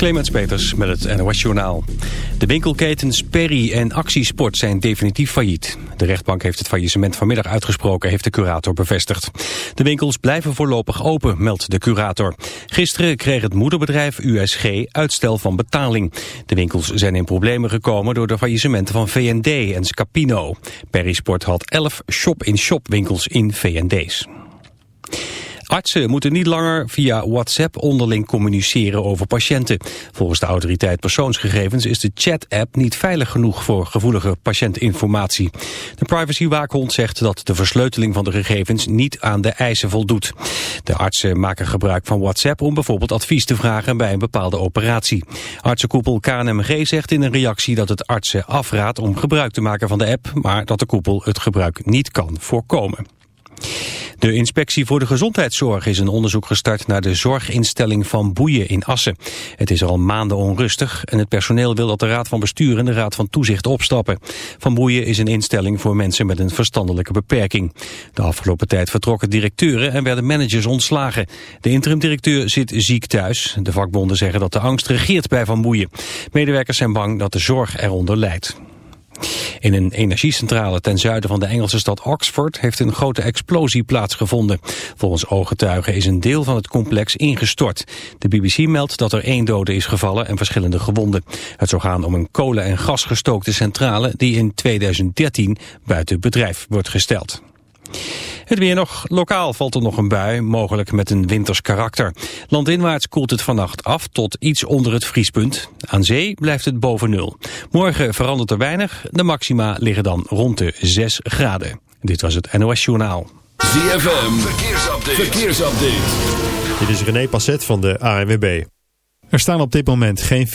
Clemens Peters met het NOS Journaal. De winkelketens Perry en Actiesport zijn definitief failliet. De rechtbank heeft het faillissement vanmiddag uitgesproken, heeft de curator bevestigd. De winkels blijven voorlopig open, meldt de curator. Gisteren kreeg het moederbedrijf USG uitstel van betaling. De winkels zijn in problemen gekomen door de faillissementen van VND en Scapino. Perry Sport had 11 shop-in-shop winkels in VND's. Artsen moeten niet langer via WhatsApp onderling communiceren over patiënten. Volgens de autoriteit persoonsgegevens is de chat-app niet veilig genoeg voor gevoelige patiëntinformatie. De privacywaakhond zegt dat de versleuteling van de gegevens niet aan de eisen voldoet. De artsen maken gebruik van WhatsApp om bijvoorbeeld advies te vragen bij een bepaalde operatie. Artsenkoepel KNMG zegt in een reactie dat het artsen afraadt om gebruik te maken van de app, maar dat de koepel het gebruik niet kan voorkomen. De Inspectie voor de Gezondheidszorg is een onderzoek gestart naar de zorginstelling van Boeien in Assen. Het is al maanden onrustig en het personeel wil dat de Raad van Bestuur en de Raad van Toezicht opstappen. Van Boeien is een instelling voor mensen met een verstandelijke beperking. De afgelopen tijd vertrokken directeuren en werden managers ontslagen. De interim-directeur zit ziek thuis. De vakbonden zeggen dat de angst regeert bij Van Boeien. Medewerkers zijn bang dat de zorg eronder leidt. In een energiecentrale ten zuiden van de Engelse stad Oxford heeft een grote explosie plaatsgevonden. Volgens ooggetuigen is een deel van het complex ingestort. De BBC meldt dat er één dode is gevallen en verschillende gewonden. Het zou gaan om een kolen- en gasgestookte centrale die in 2013 buiten bedrijf wordt gesteld. Het weer nog. Lokaal valt er nog een bui, mogelijk met een winters karakter. Landinwaarts koelt het vannacht af tot iets onder het vriespunt. Aan zee blijft het boven nul. Morgen verandert er weinig. De maxima liggen dan rond de 6 graden. Dit was het NOS Journaal. ZFM, verkeersupdate. verkeersupdate. Dit is René Passet van de ANWB. Er staan op dit moment geen...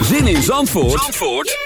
Zin in Zandvoort? Zandvoort?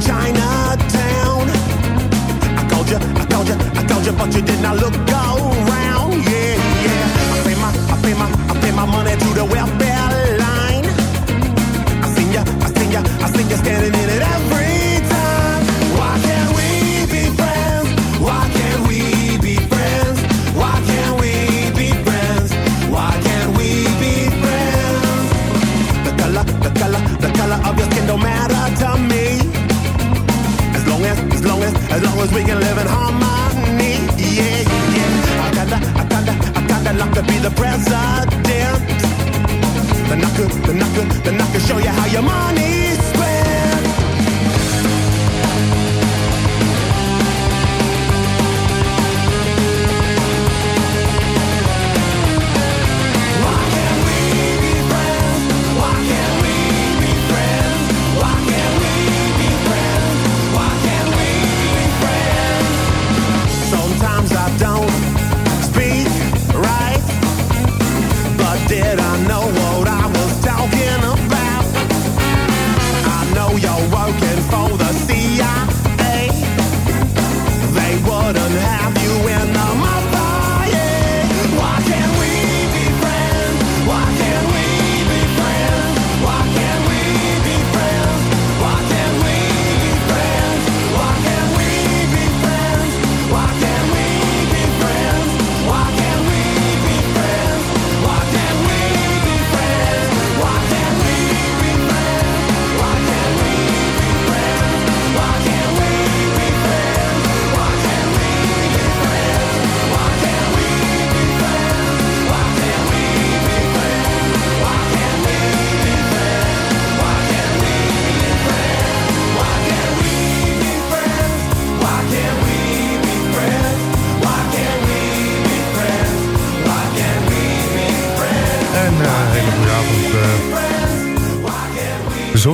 Chinatown. I called you, I called you, I called you, but you did not look around. Yeah, yeah. I pay my, I pay my, I pay my money to the welfare line. I seen you, I seen you, I seen you standing in it every time. Why can't we be friends? Why can't we be friends? Why can't we be friends? Why can't we be friends? The color, the color, the color of your skin don't matter to me. As long as we can live in harmony, yeah, yeah. I kinda, I kinda, I kinda like to be the president. Then I could, then I could, then I could show you how your money drop done.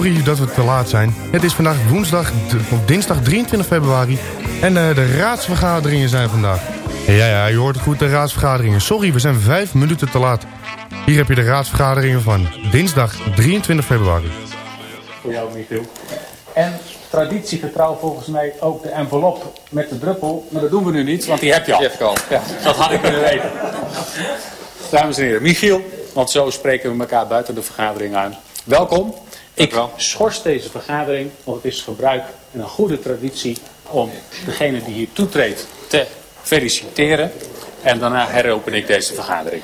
Sorry dat we te laat zijn. Het is vandaag woensdag, of dinsdag 23 februari. En uh, de raadsvergaderingen zijn vandaag. Ja, ja, je hoort het goed, de raadsvergaderingen. Sorry, we zijn vijf minuten te laat. Hier heb je de raadsvergaderingen van dinsdag 23 februari. Voor jou, Michiel. En traditiegetrouw volgens mij ook de envelop met de druppel. Maar dat doen we nu niet, want die heb je al. Die heb ik al. Ja, dat had ik kunnen weten. Dames en heren, Michiel, want zo spreken we elkaar buiten de vergadering aan. Welkom. Ik schors deze vergadering, want het is gebruik en een goede traditie om degene die hier toetreedt te feliciteren. En daarna heropen ik deze vergadering.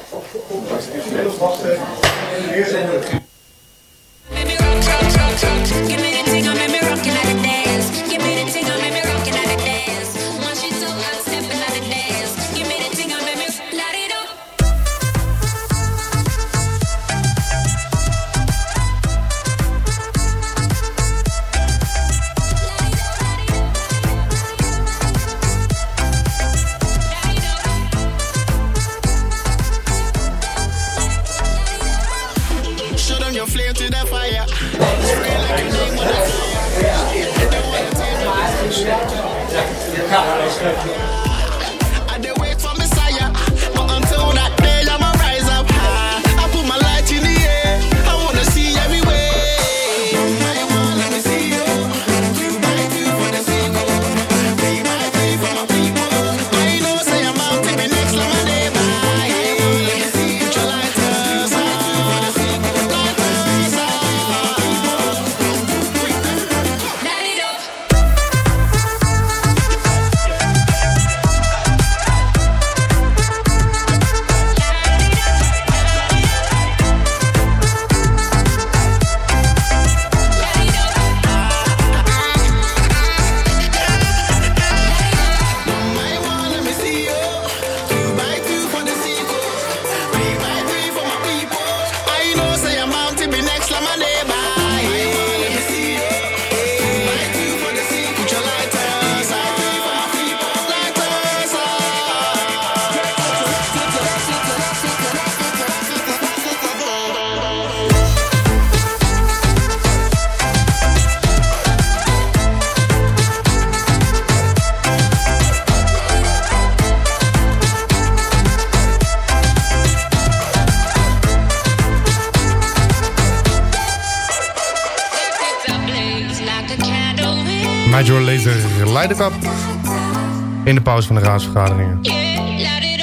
In de pauze van de raadsvergaderingen.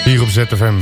Hier op ZFM.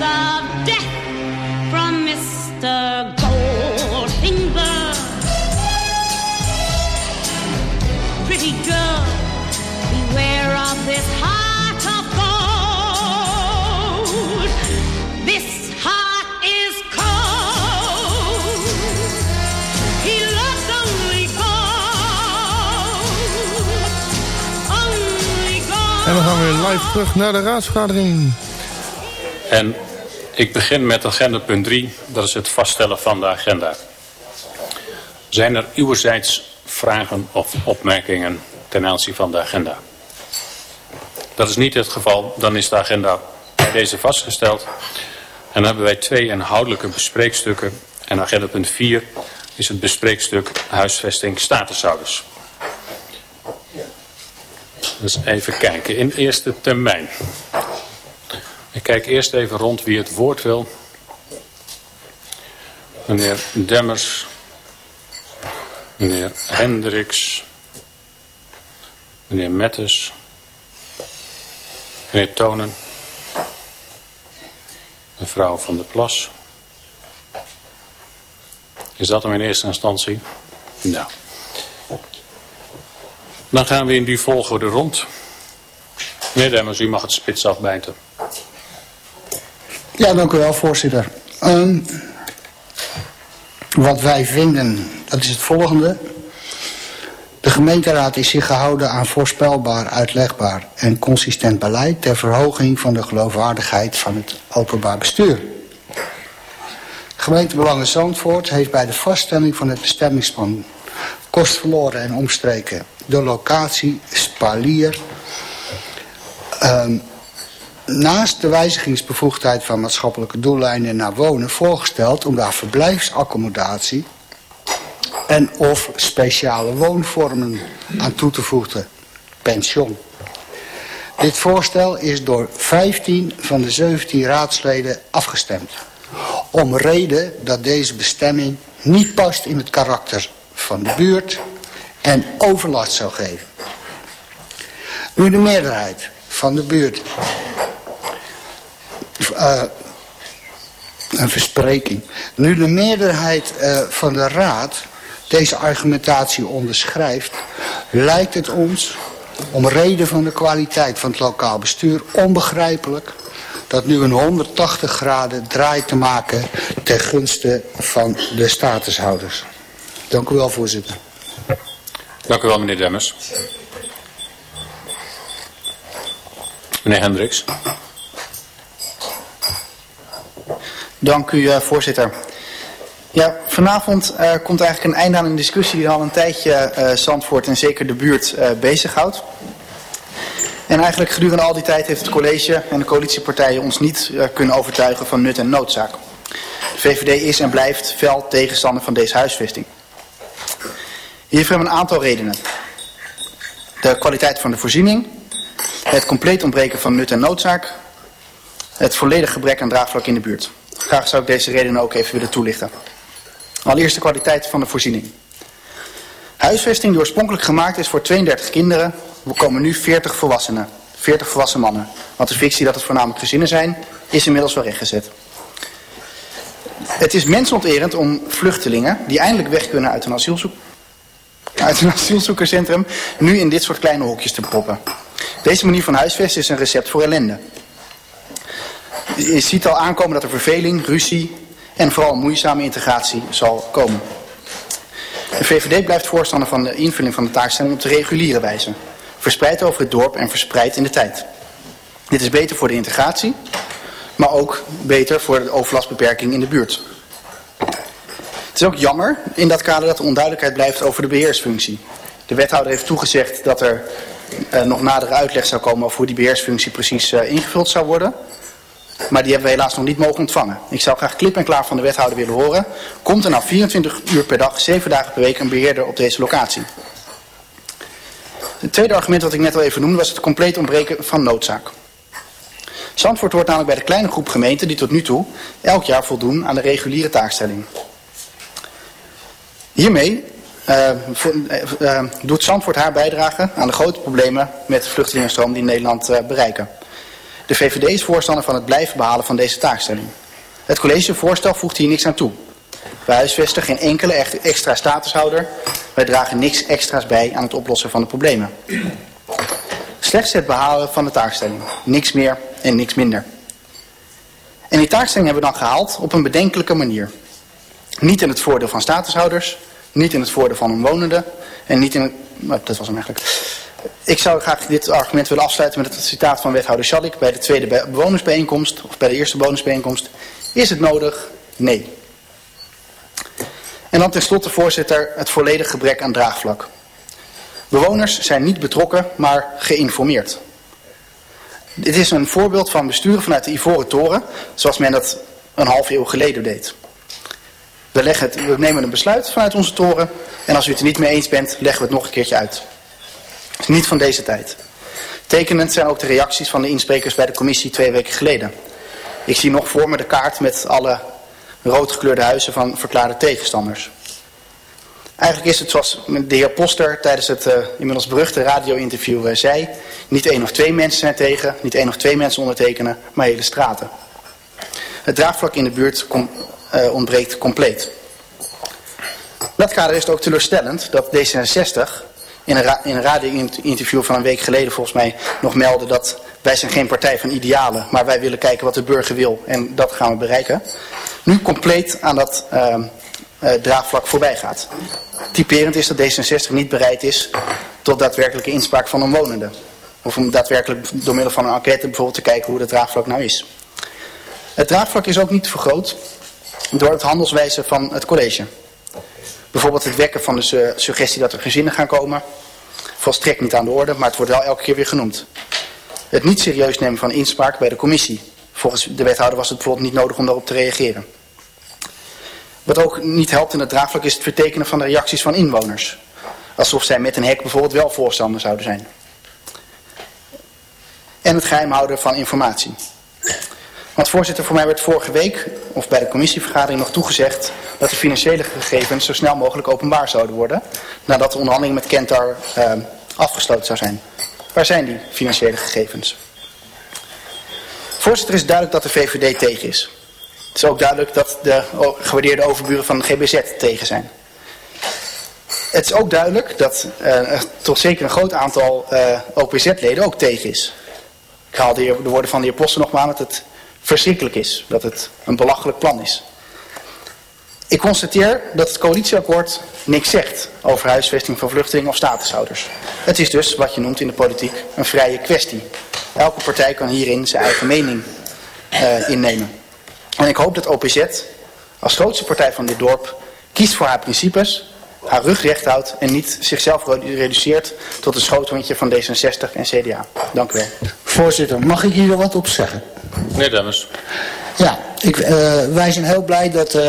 of death from Mr. Goldfinger. Pretty girl, beware of this heart of gold. This heart is cold. He loves only gold. Only God. En we gaan weer live terug naar de raadsvergadering. En ik begin met agenda punt 3. Dat is het vaststellen van de agenda. Zijn er uwerzijds vragen of opmerkingen ten aanzien van de agenda? Dat is niet het geval. Dan is de agenda bij deze vastgesteld. En dan hebben wij twee inhoudelijke bespreekstukken. En agenda punt 4 is het bespreekstuk huisvesting statushouders. Dus even kijken. In eerste termijn. Ik kijk eerst even rond wie het woord wil. Meneer Demmers. Meneer Hendricks. Meneer Mettes. Meneer Tonen. Mevrouw van der Plas. Is dat hem in eerste instantie? Nou. Dan gaan we in die volgorde rond. Meneer Demmers, u mag het spits afbijten. Ja, dank u wel, voorzitter. Um, wat wij vinden, dat is het volgende. De gemeenteraad is zich gehouden aan voorspelbaar, uitlegbaar en consistent beleid... ter verhoging van de geloofwaardigheid van het openbaar bestuur. Gemeentebelangen Zandvoort heeft bij de vaststelling van het bestemmingsplan... kostverloren en omstreken de locatie Spalier... naast de wijzigingsbevoegdheid van maatschappelijke doeleinden naar wonen voorgesteld om daar verblijfsaccommodatie en of speciale woonvormen aan toe te voegen, pension. Dit voorstel is door 15 van de 17 raadsleden afgestemd. Om reden dat deze bestemming niet past in het karakter van de buurt en overlast zou geven. Nu de meerderheid van de buurt uh, een verspreking. Nu de meerderheid uh, van de raad deze argumentatie onderschrijft, lijkt het ons om reden van de kwaliteit van het lokaal bestuur onbegrijpelijk dat nu een 180 graden draai te maken ten gunste van de statushouders. Dank u wel, voorzitter. Dank u wel, meneer Demmers. Meneer Hendricks. Dank u, uh, voorzitter. Ja, vanavond uh, komt eigenlijk een einde aan een discussie die al een tijdje uh, Zandvoort en zeker de buurt uh, bezighoudt. En eigenlijk gedurende al die tijd heeft het college en de coalitiepartijen ons niet kunnen overtuigen van nut en noodzaak. De VVD is en blijft fel tegenstander van deze huisvesting. Hiervoor hebben we een aantal redenen. De kwaliteit van de voorziening, het compleet ontbreken van nut en noodzaak, het volledig gebrek aan draagvlak in de buurt. Graag zou ik deze redenen ook even willen toelichten. Allereerst de kwaliteit van de voorziening. Huisvesting die oorspronkelijk gemaakt is voor 32 kinderen, we komen nu 40 volwassenen. 40 volwassen mannen. Want de fictie dat het voornamelijk gezinnen zijn, is inmiddels wel rechtgezet. Het is mensonterend om vluchtelingen, die eindelijk weg kunnen uit een, asielzoek, uit een asielzoekerscentrum, nu in dit soort kleine hokjes te proppen. Deze manier van huisvesten is een recept voor ellende. Je ziet al aankomen dat er verveling, ruzie en vooral moeizame integratie zal komen. De VVD blijft voorstander van de invulling van de taakstelling op de reguliere wijze. Verspreid over het dorp en verspreid in de tijd. Dit is beter voor de integratie, maar ook beter voor de overlastbeperking in de buurt. Het is ook jammer in dat kader dat er onduidelijkheid blijft over de beheersfunctie. De wethouder heeft toegezegd dat er uh, nog nadere uitleg zou komen over hoe die beheersfunctie precies uh, ingevuld zou worden. Maar die hebben we helaas nog niet mogen ontvangen. Ik zou graag klip en klaar van de wethouder willen horen. Komt er nou 24 uur per dag, 7 dagen per week een beheerder op deze locatie? Het tweede argument wat ik net al even noemde was het compleet ontbreken van noodzaak. Zandvoort hoort namelijk bij de kleine groep gemeenten die tot nu toe elk jaar voldoen aan de reguliere taakstelling. Hiermee uh, uh, doet Zandvoort haar bijdrage aan de grote problemen met de vluchtelingenstroom die Nederland bereiken. De VVD is voorstander van het blijven behalen van deze taakstelling. Het collegevoorstel voegt hier niks aan toe. Wij huisvesten geen enkele extra statushouder. Wij dragen niks extra's bij aan het oplossen van de problemen. Slechts het behalen van de taakstelling. Niks meer en niks minder. En die taakstelling hebben we dan gehaald op een bedenkelijke manier. Niet in het voordeel van statushouders, niet in het voordeel van omwonenden en niet in het... Dat was hem eigenlijk. Ik zou graag dit argument willen afsluiten met het citaat van wethouder Schalik bij de tweede bewonersbijeenkomst, of bij de eerste bewonersbijeenkomst. Is het nodig? Nee. En dan tenslotte, voorzitter, het volledig gebrek aan draagvlak. Bewoners zijn niet betrokken, maar geïnformeerd. Dit is een voorbeeld van besturen vanuit de Ivoren Toren, zoals men dat een half eeuw geleden deed. We, leggen het, we nemen een besluit vanuit onze toren en als u het er niet mee eens bent, leggen we het nog een keertje uit. Is niet van deze tijd. Tekenend zijn ook de reacties van de insprekers bij de commissie twee weken geleden. Ik zie nog voor me de kaart met alle roodgekleurde huizen van verklaarde tegenstanders. Eigenlijk is het zoals de heer Poster tijdens het uh, inmiddels beruchte radio-interview uh, zei. Niet één of twee mensen zijn tegen, niet één of twee mensen ondertekenen, maar hele straten. Het draagvlak in de buurt uh, ontbreekt compleet. Dat kader is het ook teleurstellend dat D66 in een, in een radio-interview van een week geleden volgens mij nog meldde dat wij zijn geen partij van idealen, maar wij willen kijken wat de burger wil en dat gaan we bereiken. Nu compleet aan dat uh, draagvlak voorbij gaat. Typerend is dat D66 niet bereid is tot daadwerkelijke inspraak van omwonenden. Of om daadwerkelijk door middel van een enquête bijvoorbeeld te kijken hoe dat draagvlak nou is. Het draagvlak is ook niet vergroot door het handelswijze van het college. Bijvoorbeeld het wekken van de suggestie dat er gezinnen gaan komen. Volstrekt niet aan de orde, maar het wordt wel elke keer weer genoemd. Het niet serieus nemen van inspraak bij de commissie. Volgens de wethouder was het bijvoorbeeld niet nodig om daarop te reageren. Wat ook niet helpt in het draagvlak is het vertekenen van de reacties van inwoners. Alsof zij met een hek bijvoorbeeld wel voorstander zouden zijn. En het geheim houden van informatie. Want voorzitter, voor mij werd vorige week, of bij de commissievergadering nog toegezegd, dat de financiële gegevens zo snel mogelijk openbaar zouden worden, nadat de onderhandeling met Kentar uh, afgesloten zou zijn. Waar zijn die financiële gegevens? Voorzitter, is duidelijk dat de VVD tegen is. Het is ook duidelijk dat de gewaardeerde overburen van de GBZ tegen zijn. Het is ook duidelijk dat uh, toch zeker een groot aantal uh, OPZ-leden ook tegen is. Ik haal de, de woorden van de heer Posten nog maar het verschrikkelijk is. Dat het een belachelijk plan is. Ik constateer dat het coalitieakkoord niks zegt over huisvesting van vluchtelingen of statushouders. Het is dus, wat je noemt in de politiek, een vrije kwestie. Elke partij kan hierin zijn eigen mening uh, innemen. En ik hoop dat OPZ als grootste partij van dit dorp kiest voor haar principes, haar rug recht houdt en niet zichzelf reduceert tot een schoothondje van D66 en CDA. Dank u wel. Voorzitter, mag ik hier wat op zeggen? Meneer Demmers. Ja, ik, uh, wij zijn heel blij dat uh,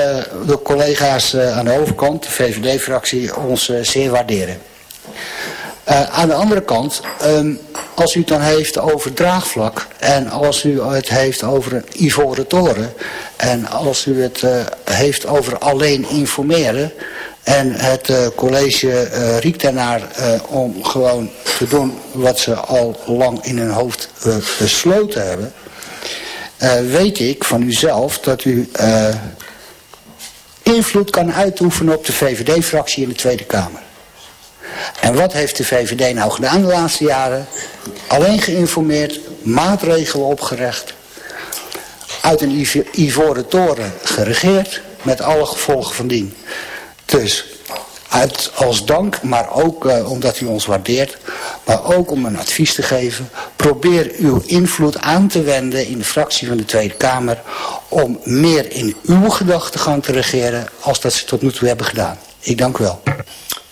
de collega's uh, aan de overkant, de VVD-fractie, ons zeer waarderen. aan de andere kant, um, als u het dan heeft over draagvlak en als u het heeft over een ivoren toren en als u het heeft over alleen informeren en het college riekt ernaar om gewoon te doen wat ze al lang in hun hoofd besloten hebben uh, weet ik van uzelf dat u uh, invloed kan uitoefenen op de VVD-fractie in de Tweede Kamer. En wat heeft de VVD nou gedaan de laatste jaren? Alleen geïnformeerd, maatregelen opgerecht, uit een ivoren toren geregeerd, met alle gevolgen van dien. Dus uit, als dank, maar ook uh, omdat u ons waardeert, maar ook om een advies te geven. Probeer uw invloed aan te wenden in de fractie van de Tweede Kamer om meer in uw gedachtegang te regeren als dat ze tot nu toe hebben gedaan. Ik dank u wel.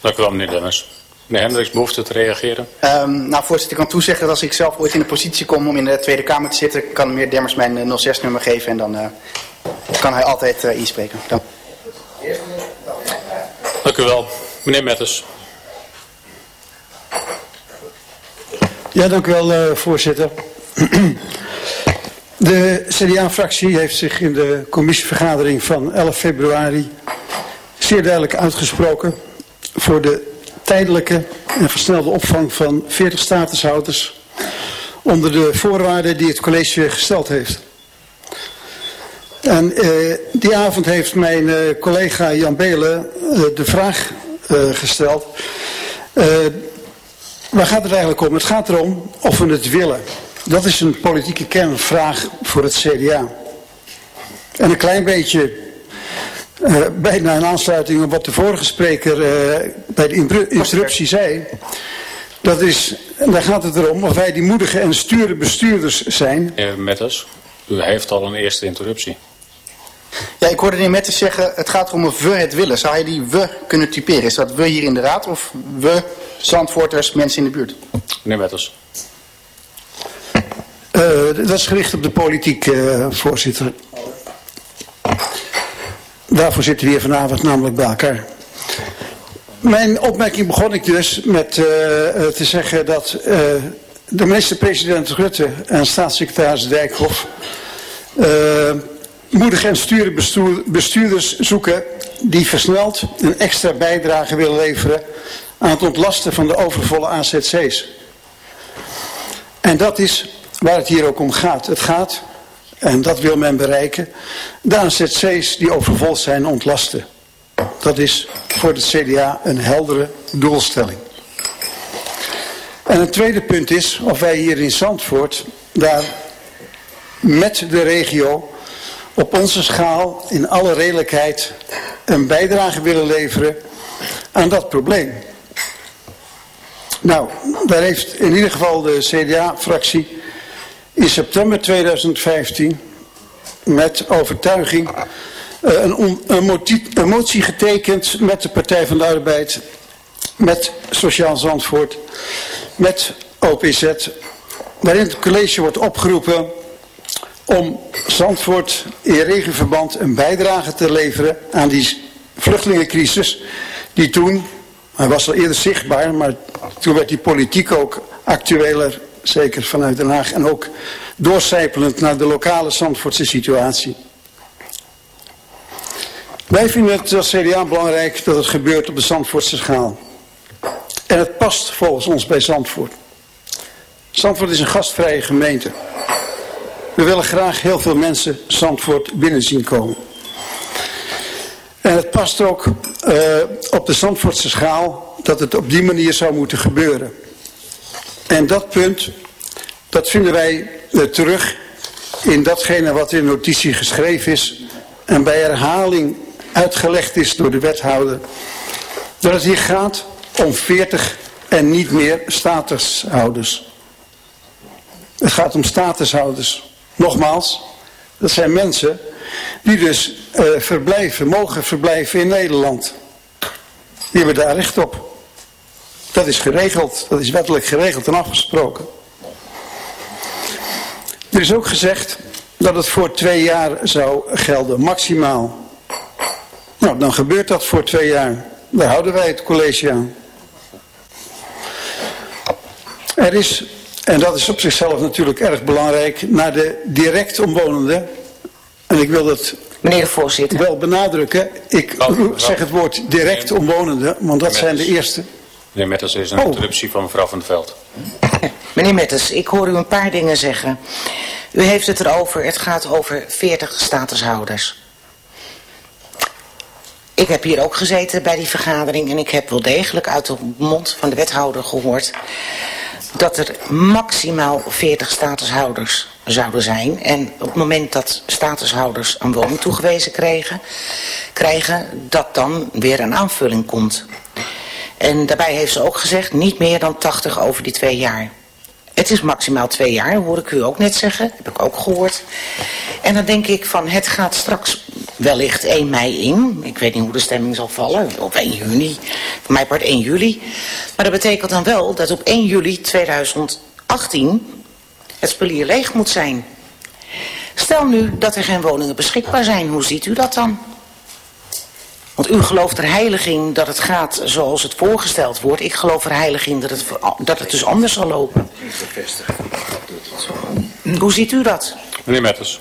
Dank u wel meneer Dennis. Meneer Hendricks, behoefte te reageren? Um, nou voorzitter, ik kan toezeggen dat als ik zelf ooit in de positie kom om in de Tweede Kamer te zitten, kan meneer Demmers mijn 06-nummer geven en dan uh, kan hij altijd uh, inspreken. Dank. Dank u wel. Meneer Metters. Ja, dank u wel, uh, voorzitter. De CDA-fractie heeft zich in de commissievergadering van 11 februari zeer duidelijk uitgesproken voor de tijdelijke en versnelde opvang van 40 statushouders onder de voorwaarden die het college gesteld heeft. En uh, die avond heeft mijn uh, collega Jan Belen uh, de vraag gesteld. waar gaat het eigenlijk om? Het gaat erom of we het willen. Dat is een politieke kernvraag voor het CDA. En een klein beetje, bijna een aansluiting op wat de vorige spreker bij de interruptie zei. Dat is, daar gaat het erom of wij die moedige en sture bestuurders zijn. Meneer Metters, u heeft al een eerste interruptie. Ja, ik hoorde de heer Metters zeggen, het gaat erom of we het willen. Zou hij die we kunnen typeren? Is dat we hier in de raad of we, Zandvoorters, mensen in de buurt? Meneer Metters. Uh, dat is gericht op de politiek, uh, voorzitter. Daarvoor zitten we hier vanavond namelijk bij elkaar. Mijn opmerking begon ik dus met uh, te zeggen dat uh, de minister-president Rutte en staatssecretaris Dijkhoff uh, moedig en sture bestuurders zoeken die versneld een extra bijdrage willen leveren aan het ontlasten van de overvolle AZC's. En dat is waar het hier ook om gaat. Het gaat, en dat wil men bereiken, de AZC's die overvol zijn ontlasten. Dat is voor het CDA een heldere doelstelling. En een tweede punt is of wij hier in Zandvoort daar met de regio op onze schaal in alle redelijkheid een bijdrage willen leveren aan dat probleem. Nou, daar heeft in ieder geval de CDA-fractie in september 2015 met overtuiging eh, een, een, een, motie getekend met de Partij van de Arbeid, met Sociaal Zandvoort, met OPZ, waarin het college wordt opgeroepen om Zandvoort in regenverband een bijdrage te leveren aan die vluchtelingencrisis die toen, hij was al eerder zichtbaar, maar toen werd die politiek ook actueler, zeker vanuit Den Haag en ook doorcijpelend naar de lokale Zandvoortse situatie. Wij vinden het als CDA belangrijk dat het gebeurt op de Zandvoortse schaal. En het past volgens ons bij Zandvoort. Zandvoort is een gastvrije gemeente. We willen graag heel veel mensen Zandvoort binnen zien komen. En het past ook uh, op de Zandvoortse schaal dat het op die manier zou moeten gebeuren. En dat punt, dat vinden wij uh, terug in datgene wat in notitie geschreven is. En bij herhaling uitgelegd is door de wethouder. Dat het hier gaat om 40 en niet meer statushouders. Het gaat om statushouders. Nogmaals, dat zijn mensen die dus uh, verblijven, mogen verblijven in Nederland. Die hebben daar recht op. Dat is geregeld, dat is wettelijk geregeld en afgesproken. Er is ook gezegd dat het voor twee jaar zou gelden, maximaal. Nou, dan gebeurt dat voor twee jaar. Daar houden wij het college aan. Er is, en dat is op zichzelf natuurlijk erg belangrijk, naar de direct omwonenden. En ik wil dat Meneer de voorzitter. wel benadrukken. Ik zeg het woord direct omwonenden, want dat zijn de eerste. Meneer Metters, is een oh. interruptie van mevrouw van der Veld. Meneer Metters, ik hoor u een paar dingen zeggen. U heeft het erover, het gaat over 40 statushouders. Ik heb hier ook gezeten bij die vergadering en ik heb wel degelijk uit de mond van de wethouder gehoord dat er maximaal 40 statushouders zouden zijn. En op het moment dat statushouders een woning toegewezen kregen, krijgen, dat dan weer een aanvulling komt. En daarbij heeft ze ook gezegd, niet meer dan 80 over die twee jaar. Het is maximaal twee jaar, hoor ik u ook net zeggen. Heb ik ook gehoord. En dan denk ik van, het gaat straks wellicht 1 mei in. Ik weet niet hoe de stemming zal vallen. Op 1 juni. Voor mij part 1 juli. Maar dat betekent dan wel dat op 1 juli 2018 het spelier leeg moet zijn. Stel nu dat er geen woningen beschikbaar zijn. Hoe ziet u dat dan? Want u gelooft er heilig in dat het gaat zoals het voorgesteld wordt. Ik geloof er heilig in dat het, dat het dus anders zal lopen. Hoe ziet u dat? Meneer Metters.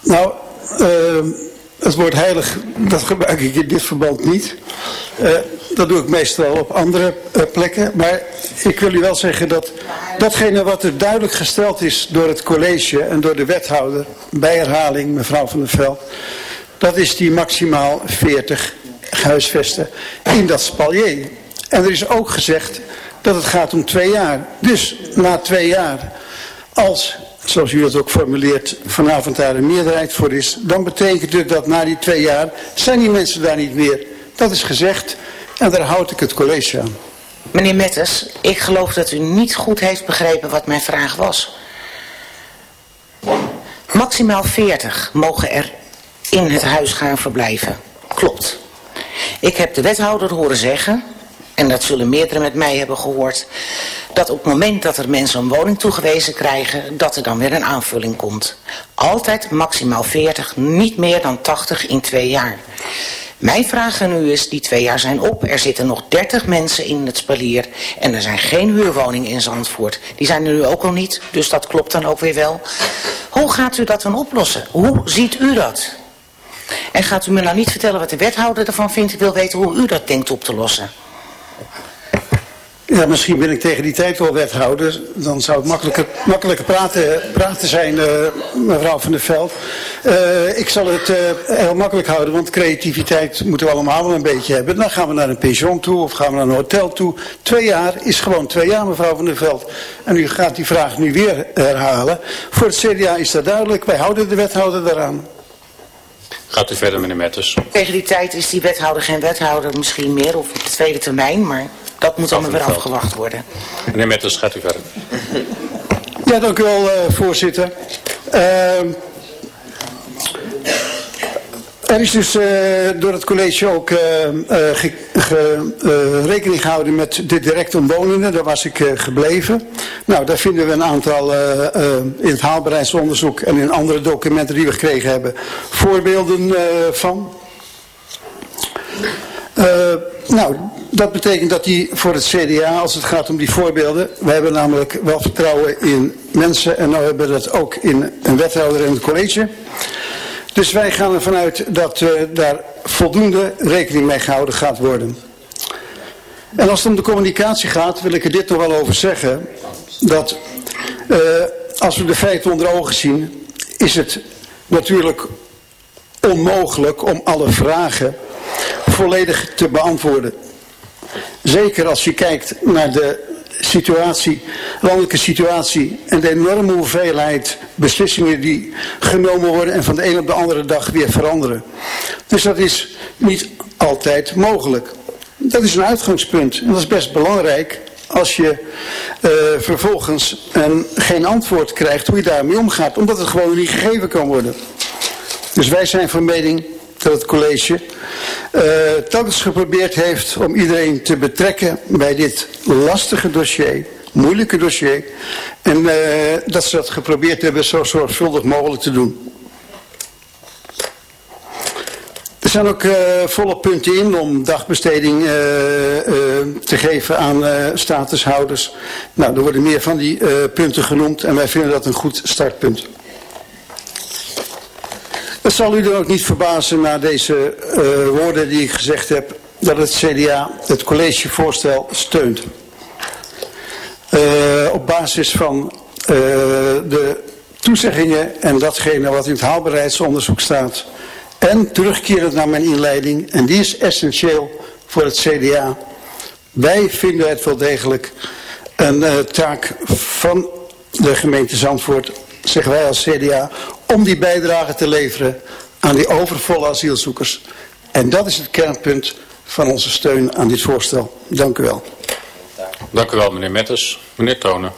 Nou, uh, het woord heilig, dat gebruik ik in dit verband niet. Uh, dat doe ik meestal op andere uh, plekken. Maar ik wil u wel zeggen dat datgene wat er duidelijk gesteld is door het college en door de wethouder, bij herhaling, mevrouw van der Veld, dat is die maximaal 40 huisvesten in dat spalier. En er is ook gezegd dat het gaat om twee jaar. Dus na twee jaar, als, zoals u dat ook formuleert, vanavond daar een meerderheid voor is, dan betekent het dat na die twee jaar zijn die mensen daar niet meer. Dat is gezegd en daar houd ik het college aan. Meneer Metters, ik geloof dat u niet goed heeft begrepen wat mijn vraag was. Maximaal 40 mogen er in het huis gaan verblijven. Klopt. Ik heb de wethouder horen zeggen, en dat zullen meerdere met mij hebben gehoord, dat op het moment dat er mensen een woning toegewezen krijgen, dat er dan weer een aanvulling komt. Altijd maximaal 40, niet meer dan 80 in twee jaar. Mijn vraag aan u is, die twee jaar zijn op. Er zitten nog 30 mensen in het spalier. En er zijn geen huurwoningen in Zandvoort. Die zijn er nu ook al niet, dus dat klopt dan ook weer wel. Hoe gaat u dat dan oplossen? Hoe ziet u dat? En gaat u me nou niet vertellen wat de wethouder ervan vindt? Ik wil weten hoe u dat denkt op te lossen. Ja, misschien ben ik tegen die tijd wel wethouder. Dan zou het makkelijker, makkelijker praten, praten zijn, uh, mevrouw van der Veld. Uh, ik zal het uh, heel makkelijk houden, want creativiteit moeten we allemaal wel een beetje hebben. Dan gaan we naar een pension toe of gaan we naar een hotel toe. Twee jaar is gewoon twee jaar, mevrouw van der Veld. En u gaat die vraag nu weer herhalen. Voor het CDA is dat duidelijk. Wij houden de wethouder daaraan. Gaat u verder, meneer Metters. Tegen die tijd is die wethouder geen wethouder, misschien meer op de tweede termijn, maar... Dat moet allemaal weer afgewacht worden. Meneer Metters, gaat u verder. Ja, dank u wel, uh, voorzitter. Uh, er is dus uh, door het college ook uh, ge, ge, rekening gehouden met de direct omwonenden. Daar was ik gebleven. Nou, daar vinden we een aantal in het haalbaarheidsonderzoek en in andere documenten die we gekregen hebben voorbeelden van. nou, dat betekent dat die voor het CDA, als het gaat om die voorbeelden, wij hebben namelijk wel vertrouwen in mensen en nou hebben we dat ook in een wethouder in het college. Dus wij gaan ervan uit dat uh, daar voldoende rekening mee gehouden gaat worden. En als het om de communicatie gaat, wil ik er dit nog wel over zeggen. Dat uh, als we de feiten onder ogen zien, is het natuurlijk onmogelijk om alle vragen volledig te beantwoorden. Zeker als je kijkt naar de situatie, landelijke situatie en de enorme hoeveelheid beslissingen die genomen worden en van de een op de andere dag weer veranderen. Dus dat is niet altijd mogelijk. Dat is een uitgangspunt en dat is best belangrijk als je uh, vervolgens een, geen antwoord krijgt hoe je daarmee omgaat, omdat het gewoon niet gegeven kan worden. Dus wij zijn van mening dat het college uh, telkens geprobeerd heeft om iedereen te betrekken bij dit lastige dossier, moeilijke dossier. En uh, dat ze dat geprobeerd hebben zo zorgvuldig mogelijk te doen. Er zijn ook uh, volle punten in om dagbesteding te geven aan statushouders. Nou, er worden meer van die punten genoemd en wij vinden dat een goed startpunt. Het zal u dan ook niet verbazen na deze uh, woorden die ik gezegd heb, dat het CDA het collegevoorstel steunt. Uh, op basis van uh, de toezeggingen en datgene wat in het haalbaarheidsonderzoek staat. En terugkerend naar mijn inleiding, en die is essentieel voor het CDA. Wij vinden het wel degelijk een taak van de gemeente Zandvoort, zeggen wij als CDA, om die bijdrage te leveren aan die overvolle asielzoekers. En dat is het kernpunt van onze steun aan dit voorstel. Dank u wel. Dank u wel, meneer Metters. Meneer Tonen.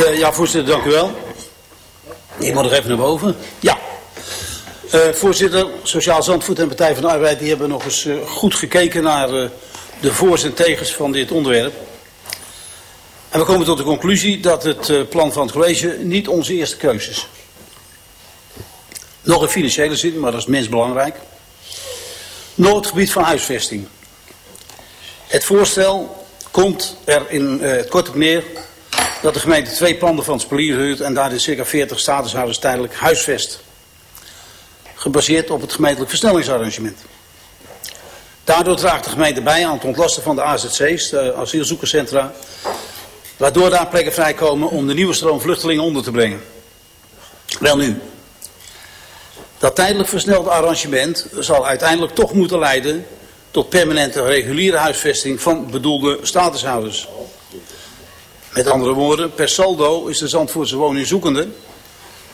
Uh, ja, voorzitter, dank u wel. Ik moet nog even naar boven. Ja. Uh, voorzitter, Sociaal Zandvoet en Partij van de Arbeid die hebben nog eens uh, goed gekeken naar de voor's en tegens van dit onderwerp. En we komen tot de conclusie dat het uh, plan van het college niet onze eerste keuze is. Nog in financiële zin, maar dat is minst belangrijk. Nog het gebied van huisvesting. Het voorstel komt er in uh, het kort op neer dat de gemeente twee panden van Spalier huurt en daar de circa 40 statushouders tijdelijk huisvest. Gebaseerd op het gemeentelijk versnellingsarrangement. Daardoor draagt de gemeente bij aan het ontlasten van de AZC's, de asielzoekerscentra, waardoor daar plekken vrijkomen om de nieuwe stroom vluchtelingen onder te brengen. Wel nu, dat tijdelijk versnelde arrangement zal uiteindelijk toch moeten leiden tot permanente reguliere huisvesting van bedoelde statushouders. Met andere woorden, per saldo is de Zandvoortse woningzoekende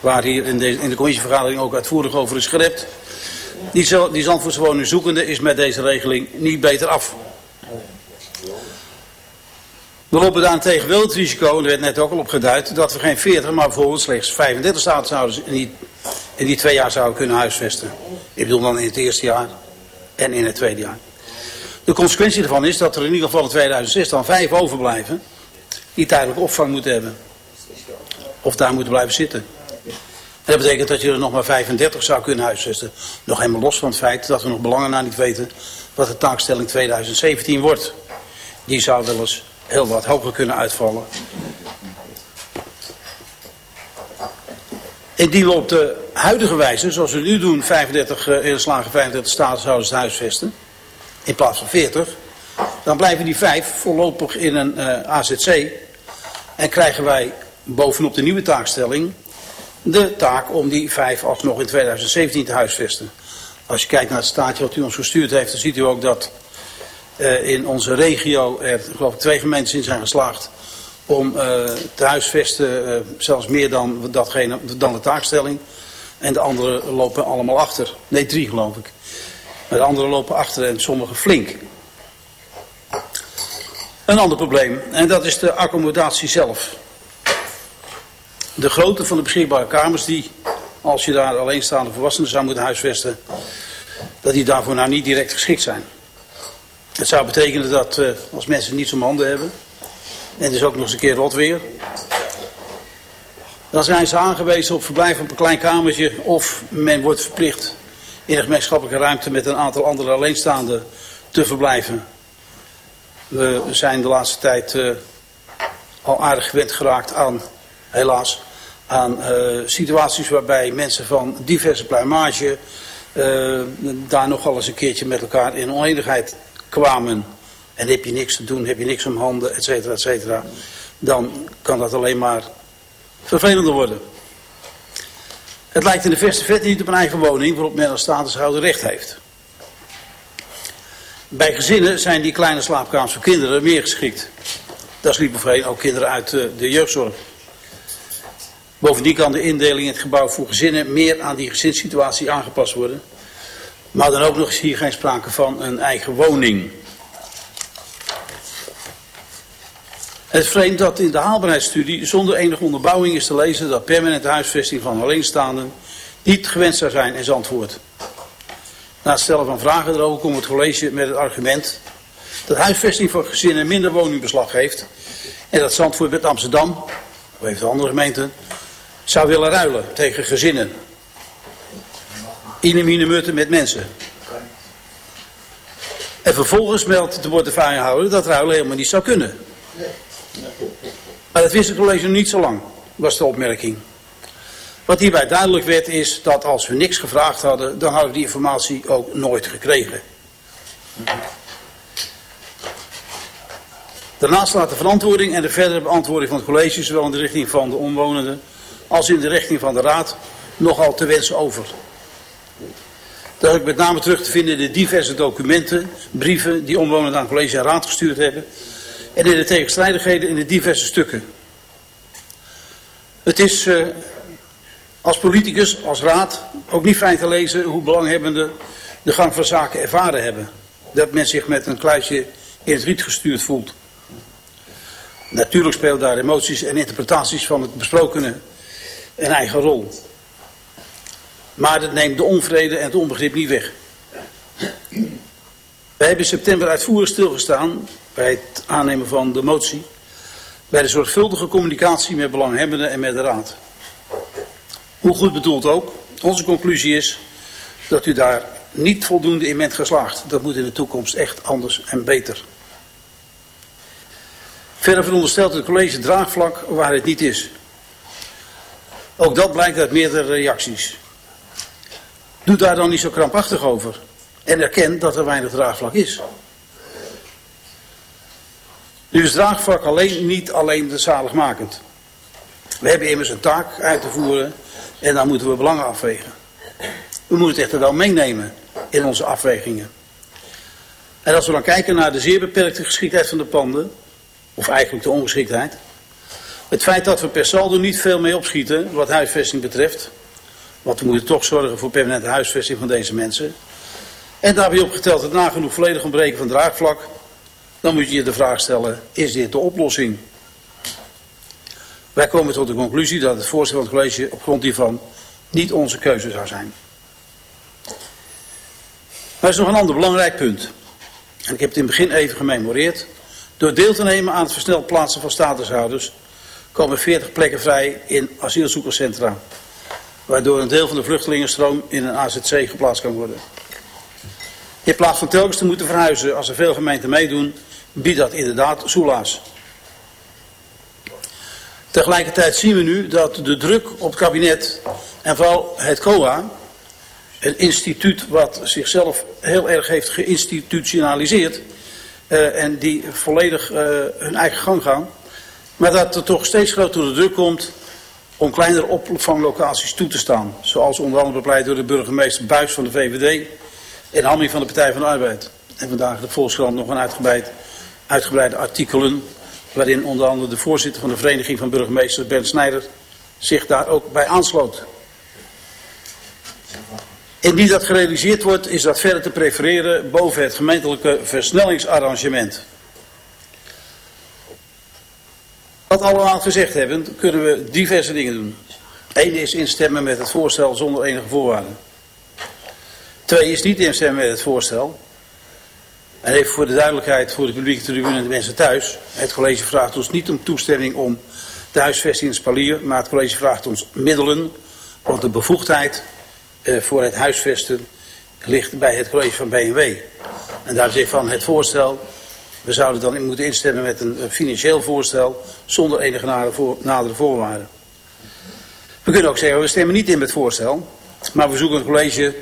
waar hier in de, in de commissievergadering ook uitvoerig over is gerept. Die, zo- die Zandvoortse woningzoekende is met deze regeling niet beter af. We lopen daarentegen wel het risico, en er werd net ook al op geduid, dat we geen 40, maar bijvoorbeeld slechts 35 statushouders in die, in die twee jaar zouden kunnen huisvesten. Ik bedoel dan in het eerste jaar en in het tweede jaar. De consequentie daarvan is dat er in ieder geval in 2006 dan vijf overblijven die tijdelijke opvang moeten hebben. Of daar moeten blijven zitten. Dat betekent dat je er nog maar 35 zou kunnen huisvesten. Nog helemaal los van het feit dat we nog belangen na niet weten wat de taakstelling 2017 wordt. Die zou wel eens heel wat hoger kunnen uitvallen. Indien we op de huidige wijze, zoals we nu doen, 35 uh, ingeslagen 35 statushouders huisvesten, in plaats van 40, dan blijven die vijf voorlopig in een uh, AZC en krijgen wij bovenop de nieuwe taakstelling de taak om die vijf alsnog in 2017 te huisvesten. Als je kijkt naar het staatje wat u ons gestuurd heeft, dan ziet u ook dat uh, in onze regio er geloof ik twee gemeenten in zijn geslaagd om uh, te huisvesten, uh, zelfs meer dan, datgene, dan de taakstelling. En de anderen lopen allemaal achter. Nee, drie geloof ik. Maar de anderen lopen achter en sommigen flink. Een ander probleem, en dat is de accommodatie zelf. De grootte van de beschikbare kamers die, als je daar alleenstaande volwassenen zou moeten huisvesten, dat die daarvoor nou niet direct geschikt zijn. Het zou betekenen dat als mensen niets om handen hebben, en het is ook nog eens een keer rot weer, dan zijn ze aangewezen op verblijf op een klein kamertje of men wordt verplicht in een gemeenschappelijke ruimte met een aantal andere alleenstaanden te verblijven. We zijn de laatste tijd uh, al aardig gewend geraakt aan, helaas, aan uh, situaties waarbij mensen van diverse pluimage uh, daar nogal eens een keertje met elkaar in oneenigheid kwamen. En heb je niks te doen, heb je niks om handen, et cetera, et cetera. Dan kan dat alleen maar vervelender worden. Het lijkt in de verste vet niet op een eigen woning waarop men als statushouder recht heeft. Bij gezinnen zijn die kleine slaapkamers voor kinderen meer geschikt. Daar sliepen voorheen ook kinderen uit de jeugdzorg. Bovendien kan de indeling in het gebouw voor gezinnen meer aan die gezinssituatie aangepast worden. Maar dan ook nog is hier geen sprake van een eigen woning. Het is vreemd dat in de haalbaarheidsstudie zonder enige onderbouwing is te lezen dat permanente huisvesting van alleenstaanden niet gewenst zou zijn in Zandvoort. Na het stellen van vragen erover komt het college met het argument dat huisvesting voor gezinnen minder woningbeslag heeft en dat Zandvoort met Amsterdam, of even andere gemeenten, zou willen ruilen tegen gezinnen. In mutten met mensen. En vervolgens meldt de portefeuillehouder dat ruilen helemaal niet zou kunnen. Maar dat wist het college niet zo lang, was de opmerking. Wat hierbij duidelijk werd is dat als we niks gevraagd hadden, dan hadden we die informatie ook nooit gekregen. Daarnaast laat de verantwoording en de verdere beantwoording van het college, zowel in de richting van de omwonenden als in de richting van de raad, nogal te wensen over. Dat ook met name terug te vinden in de diverse documenten, brieven die omwonenden aan college en raad gestuurd hebben. En in de tegenstrijdigheden in de diverse stukken. Het is uh, als politicus, als raad, ook niet fijn te lezen hoe belanghebbenden de gang van zaken ervaren hebben. Dat men zich met een kluisje in het riet gestuurd voelt. Natuurlijk spelen daar emoties en interpretaties van het besprokene een eigen rol. Maar dat neemt de onvrede en het onbegrip niet weg. Wij hebben in september uitvoerig stilgestaan bij het aannemen van de motie. Bij de zorgvuldige communicatie met belanghebbenden en met de raad. Hoe goed bedoeld ook, onze conclusie is dat u daar niet voldoende in bent geslaagd. Dat moet in de toekomst echt anders en beter. Verder veronderstelt het college draagvlak waar het niet is. Ook dat blijkt uit meerdere reacties. Doe daar dan niet zo krampachtig over. En erken dat er weinig draagvlak is. Nu is draagvlak alleen niet alleen de zaligmakend. We hebben immers een taak uit te voeren en dan moeten we belangen afwegen. We moeten het echter wel meenemen in onze afwegingen. En als we dan kijken naar de zeer beperkte geschiktheid van de panden, of eigenlijk de ongeschiktheid, Het feit dat we per saldo niet veel mee opschieten wat huisvesting betreft. Want we moeten toch zorgen voor permanente huisvesting van deze mensen. En daarbij opgeteld het nagenoeg volledig ontbreken van draagvlak. Dan moet je je de vraag stellen, is dit de oplossing? Wij komen tot de conclusie dat het voorstel van het college op grond hiervan niet onze keuze zou zijn. Maar er is nog een ander belangrijk punt. En ik heb het in het begin even gememoreerd. Door deel te nemen aan het versneld plaatsen van statushouders komen 40 plekken vrij in asielzoekerscentra. Waardoor een deel van de vluchtelingenstroom in een AZC geplaatst kan worden. In plaats van telkens te moeten verhuizen als er veel gemeenten meedoen, biedt dat inderdaad soelaas. Tegelijkertijd zien we nu dat de druk op het kabinet en vooral het COA, een instituut wat zichzelf heel erg heeft geïnstitutionaliseerd uh, en die volledig uh, hun eigen gang gaan, maar dat er toch steeds grotere druk komt om kleinere opvanglocaties toe te staan. Zoals onder andere bepleit door de burgemeester Buis van de VVD en Hamming van de Partij van de Arbeid. En vandaag de Volkskrant nog een uitgebreid, uitgebreide artikelen waarin onder andere de voorzitter van de Vereniging van Burgemeesters, Bernd Snijder, zich daar ook bij aansloot. Indien dat gerealiseerd wordt, is dat verder te prefereren boven het gemeentelijke versnellingsarrangement. Wat allemaal gezegd hebben, kunnen we diverse dingen doen. Eén is instemmen met het voorstel zonder enige voorwaarden. Twee is niet instemmen met het voorstel. En even voor de duidelijkheid voor de publieke tribune en de mensen thuis. Het college vraagt ons niet om toestemming om de huisvesting in Spalier. Maar het college vraagt ons middelen. Want de bevoegdheid eh, voor het huisvesten ligt bij het college van BMW. En daar zegt van het voorstel. We zouden dan moeten instemmen met een financieel voorstel. Zonder enige nadere voorwaarden. We kunnen ook zeggen we stemmen niet in met het voorstel. Maar we zoeken het college.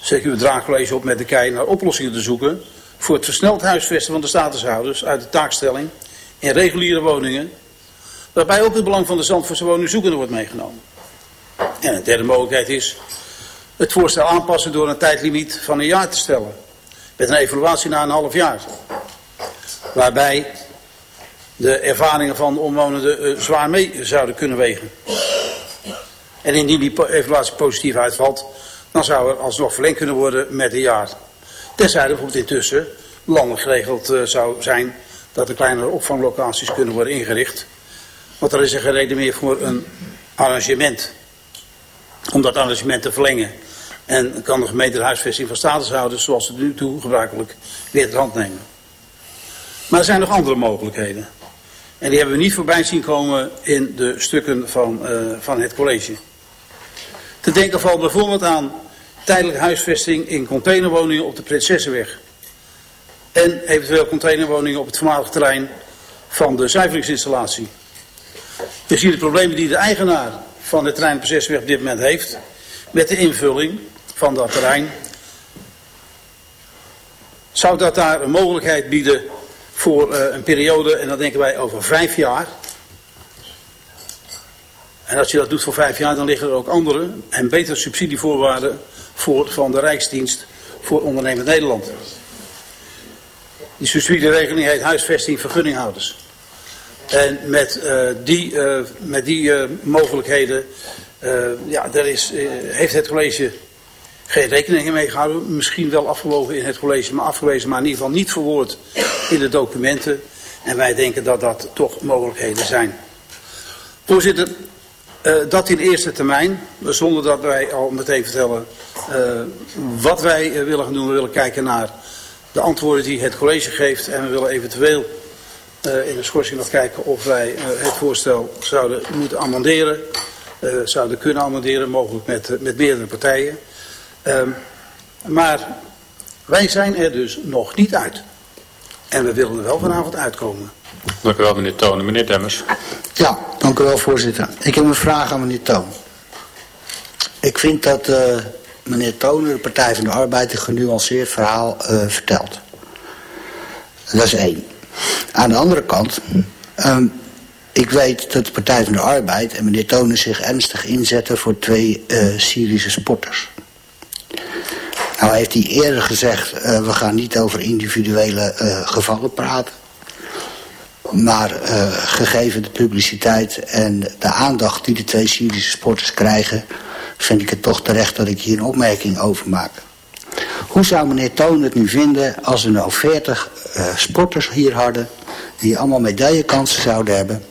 Zeg u het draagcollege op met de kei naar oplossingen te zoeken voor het versneld huisvesten van de statushouders uit de taakstelling in reguliere woningen, waarbij ook het belang van de Zandvoortse woningzoekende wordt meegenomen. En een derde mogelijkheid is het voorstel aanpassen door een tijdlimiet van een jaar te stellen, met een evaluatie na een half jaar, waarbij de ervaringen van de omwonenden uh, zwaar mee zouden kunnen wegen. En indien die evaluatie positief uitvalt, dan zou er alsnog verlengd kunnen worden met een jaar. Tenzij er bijvoorbeeld intussen landelijk geregeld uh, zou zijn dat er kleinere opvanglocaties kunnen worden ingericht. Want er is er geen reden meer voor een arrangement. Om dat arrangement te verlengen. En kan de gemeente de huisvesting van statushouders zoals het nu toe gebruikelijk weer ter hand nemen. Maar er zijn nog andere mogelijkheden. En die hebben we niet voorbij zien komen in de stukken van, uh, van het college. Te denken valt bijvoorbeeld aan tijdelijke huisvesting in containerwoningen op de Prinsessenweg. En eventueel containerwoningen op het voormalig terrein van de zuiveringsinstallatie. We zien de problemen die de eigenaar van het terrein Prinsessenweg op dit moment heeft met de invulling van dat terrein. Zou dat daar een mogelijkheid bieden voor uh, een periode, en dan denken wij over vijf jaar. En als je dat doet voor vijf jaar, dan liggen er ook andere en betere subsidievoorwaarden voor, van de Rijksdienst voor ondernemend Nederland. Die subsidieregeling heet huisvesting vergunninghouders. En met uh, die, uh, met die mogelijkheden ja, daar is, heeft het college geen rekening mee gehouden. Misschien wel afgewogen in het college, maar afgewezen, maar in ieder geval niet verwoord in de documenten. En wij denken dat dat toch mogelijkheden zijn. Voorzitter, uh, dat in eerste termijn, zonder dat wij al meteen vertellen uh, wat wij uh, willen gaan doen. We willen kijken naar de antwoorden die het college geeft en we willen eventueel in de schorsing nog kijken of wij het voorstel zouden moeten amenderen. zouden kunnen amenderen, mogelijk met, met meerdere partijen. Ehm, maar wij zijn er dus nog niet uit. En we willen er wel vanavond uitkomen. Dank u wel, meneer Tonen. Meneer Demmers. Ja, dank u wel, voorzitter. Ik heb een vraag aan meneer Toon. Ik vind dat uh, meneer Tonen, de Partij van de Arbeid, een genuanceerd verhaal uh, vertelt. Dat is één. Aan de andere kant, um, ik weet dat de Partij van de Arbeid en meneer Tonen zich ernstig inzetten voor twee uh, Syrische sporters. Nou heeft hij eerder gezegd, uh, we gaan niet over individuele uh, gevallen praten. Maar uh, gegeven de publiciteit en de aandacht die de twee Syrische sporters krijgen... vind ik het toch terecht dat ik hier een opmerking over maak. Hoe zou meneer Toon het nu vinden als we nou 40 uh, sporters hier hadden... die allemaal medaillekansen zouden hebben...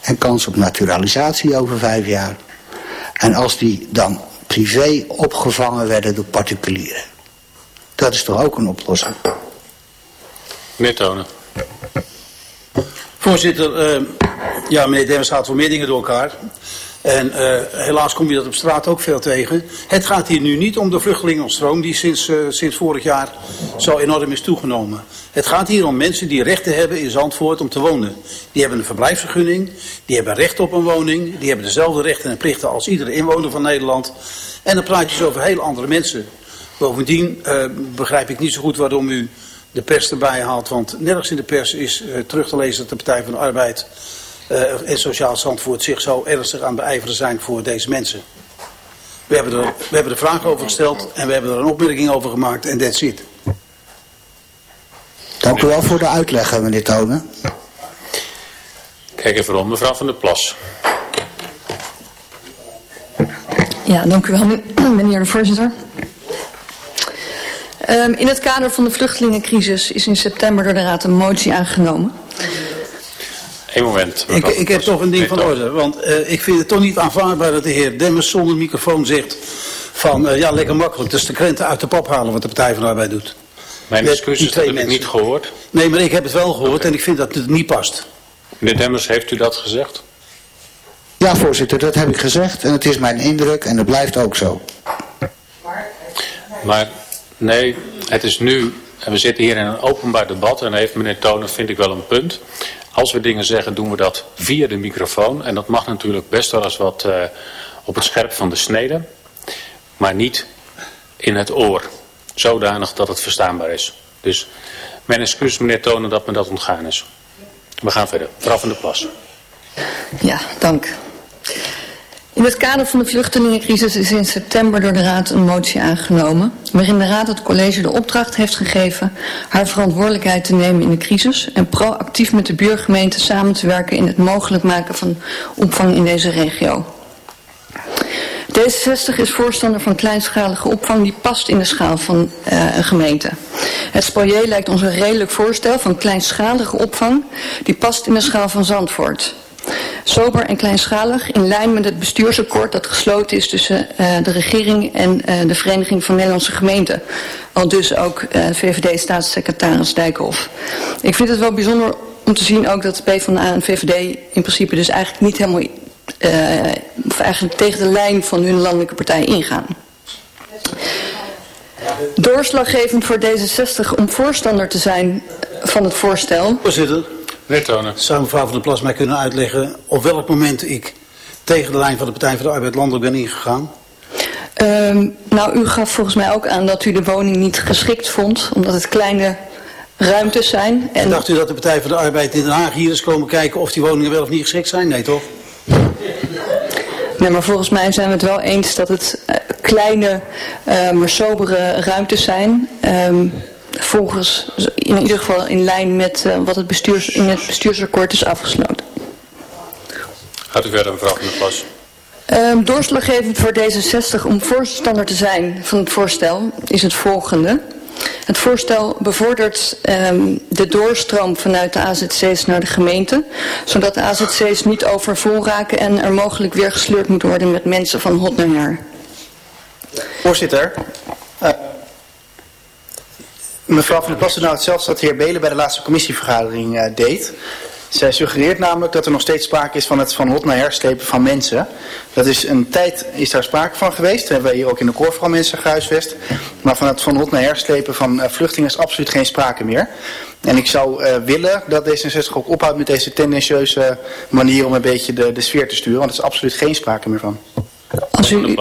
en kans op naturalisatie over vijf jaar... en als die dan privé opgevangen werden door particulieren. Dat is toch ook een oplossing? Meneer Tonen. Voorzitter, uh, ja, meneer Demmers gaat voor meer dingen door elkaar. En uh, helaas kom je dat op straat ook veel tegen. Het gaat hier nu niet om de vluchtelingenstroom die sinds, uh, sinds vorig jaar zo enorm is toegenomen. Het gaat hier om mensen die rechten hebben in Zandvoort om te wonen. Die hebben een verblijfsvergunning, die hebben recht op een woning, die hebben dezelfde rechten en plichten als iedere inwoner van Nederland. En dan praat je dus over heel andere mensen. Bovendien uh, begrijp ik niet zo goed waarom u de pers erbij haalt, want nergens in de pers is terug te lezen dat de Partij van de Arbeid en Sociaal Zandvoort zich zo ernstig aan beijveren zijn voor deze mensen. We hebben, er, we hebben er vragen over gesteld en we hebben er een opmerking over gemaakt en that's it. Dank u wel voor de uitleg, meneer Tonen. Kijk even rond, mevrouw van der Plas. Ja, dank u wel, meneer de voorzitter. Um, in het kader van de vluchtelingencrisis is in september door de Raad een motie aangenomen. Eén moment. Ik, ik heb toch een ding van orde. Want uh, ik vind het toch niet aanvaardbaar dat de heer Demmers zonder microfoon zegt... van uh, ja, lekker makkelijk, dus de krenten uit de pop halen wat de Partij van de Arbeid doet. Mijn excuses heb ik niet gehoord. Nee, maar ik heb het wel gehoord okay. en ik vind dat het niet past. Meneer Demmers, heeft u dat gezegd? Ja, voorzitter, dat heb ik gezegd. En het is mijn indruk en het blijft ook zo. Maar nee, het is nu... En we zitten hier in een openbaar debat en heeft meneer Tonen, vind ik wel een punt. Als we dingen zeggen, doen we dat via de microfoon. En dat mag natuurlijk best wel eens wat uh, op het scherp van de snede. Maar niet in het oor. Zodanig dat het verstaanbaar is. Dus mijn excuus meneer Tonen dat me dat ontgaan is. We gaan verder. Mevrouw van der Plas. Ja, dank. In het kader van de vluchtelingencrisis is in september door de Raad een motie aangenomen... waarin de Raad het college de opdracht heeft gegeven... haar verantwoordelijkheid te nemen in de crisis... en proactief met de buurgemeente samen te werken... in het mogelijk maken van opvang in deze regio. D66 is voorstander van kleinschalige opvang die past in de schaal van uh, een gemeente. Het spoilier lijkt ons een redelijk voorstel van kleinschalige opvang die past in de schaal van Zandvoort... Sober en kleinschalig, in lijn met het bestuursakkoord dat gesloten is tussen uh, de regering en uh, de Vereniging van Nederlandse Gemeenten. Al dus ook uh, VVD-staatssecretaris Dijkhoff. Ik vind het wel bijzonder om te zien ook dat PvdA en VVD in principe dus eigenlijk niet helemaal, of eigenlijk tegen de lijn van hun landelijke partij ingaan. Doorslaggevend voor D66 om voorstander te zijn van het voorstel. Voorzitter. Zou mevrouw van der Plas mij kunnen uitleggen op welk moment ik tegen de lijn van de Partij voor de Arbeid landelijk ben ingegaan? Um, nou, u gaf volgens mij ook aan dat u de woning niet geschikt vond, omdat het kleine ruimtes zijn. En dacht u dat de Partij voor de Arbeid in Den Haag hier is komen kijken of die woningen wel of niet geschikt zijn? Nee, toch? Nee, maar volgens mij zijn we het wel eens dat het uh, kleine, uh, maar sobere ruimtes zijn. Um, volgens, in ieder geval in lijn met uh, wat het bestuurs, in het bestuursakkoord is afgesloten. Gaat u verder, mevrouw van der Plas. Um, doorslaggevend voor D66 om voorstander te zijn van het voorstel is het volgende. Het voorstel bevordert um, de doorstroom vanuit de AZC's naar de gemeente, zodat de AZC's niet overvol raken en er mogelijk weer gesleurd moet worden met mensen van hot naar her. Voorzitter, uh, Mevrouw van der Plassen nou hetzelfde dat de heer Belen bij de laatste commissievergadering uh, deed. Zij suggereert namelijk dat er nog steeds sprake is van het van hot naar herslepen van mensen. Dat is een tijd is daar sprake van geweest. We hebben hier ook in de koor vooral mensen gehuisvest. Maar van het van hot naar herslepen van uh, vluchtelingen is absoluut geen sprake meer. En ik zou uh, willen dat D66 ook ophoudt met deze tendentieuze manier om een beetje de, de sfeer te sturen. Want er is absoluut geen sprake meer van. Als u,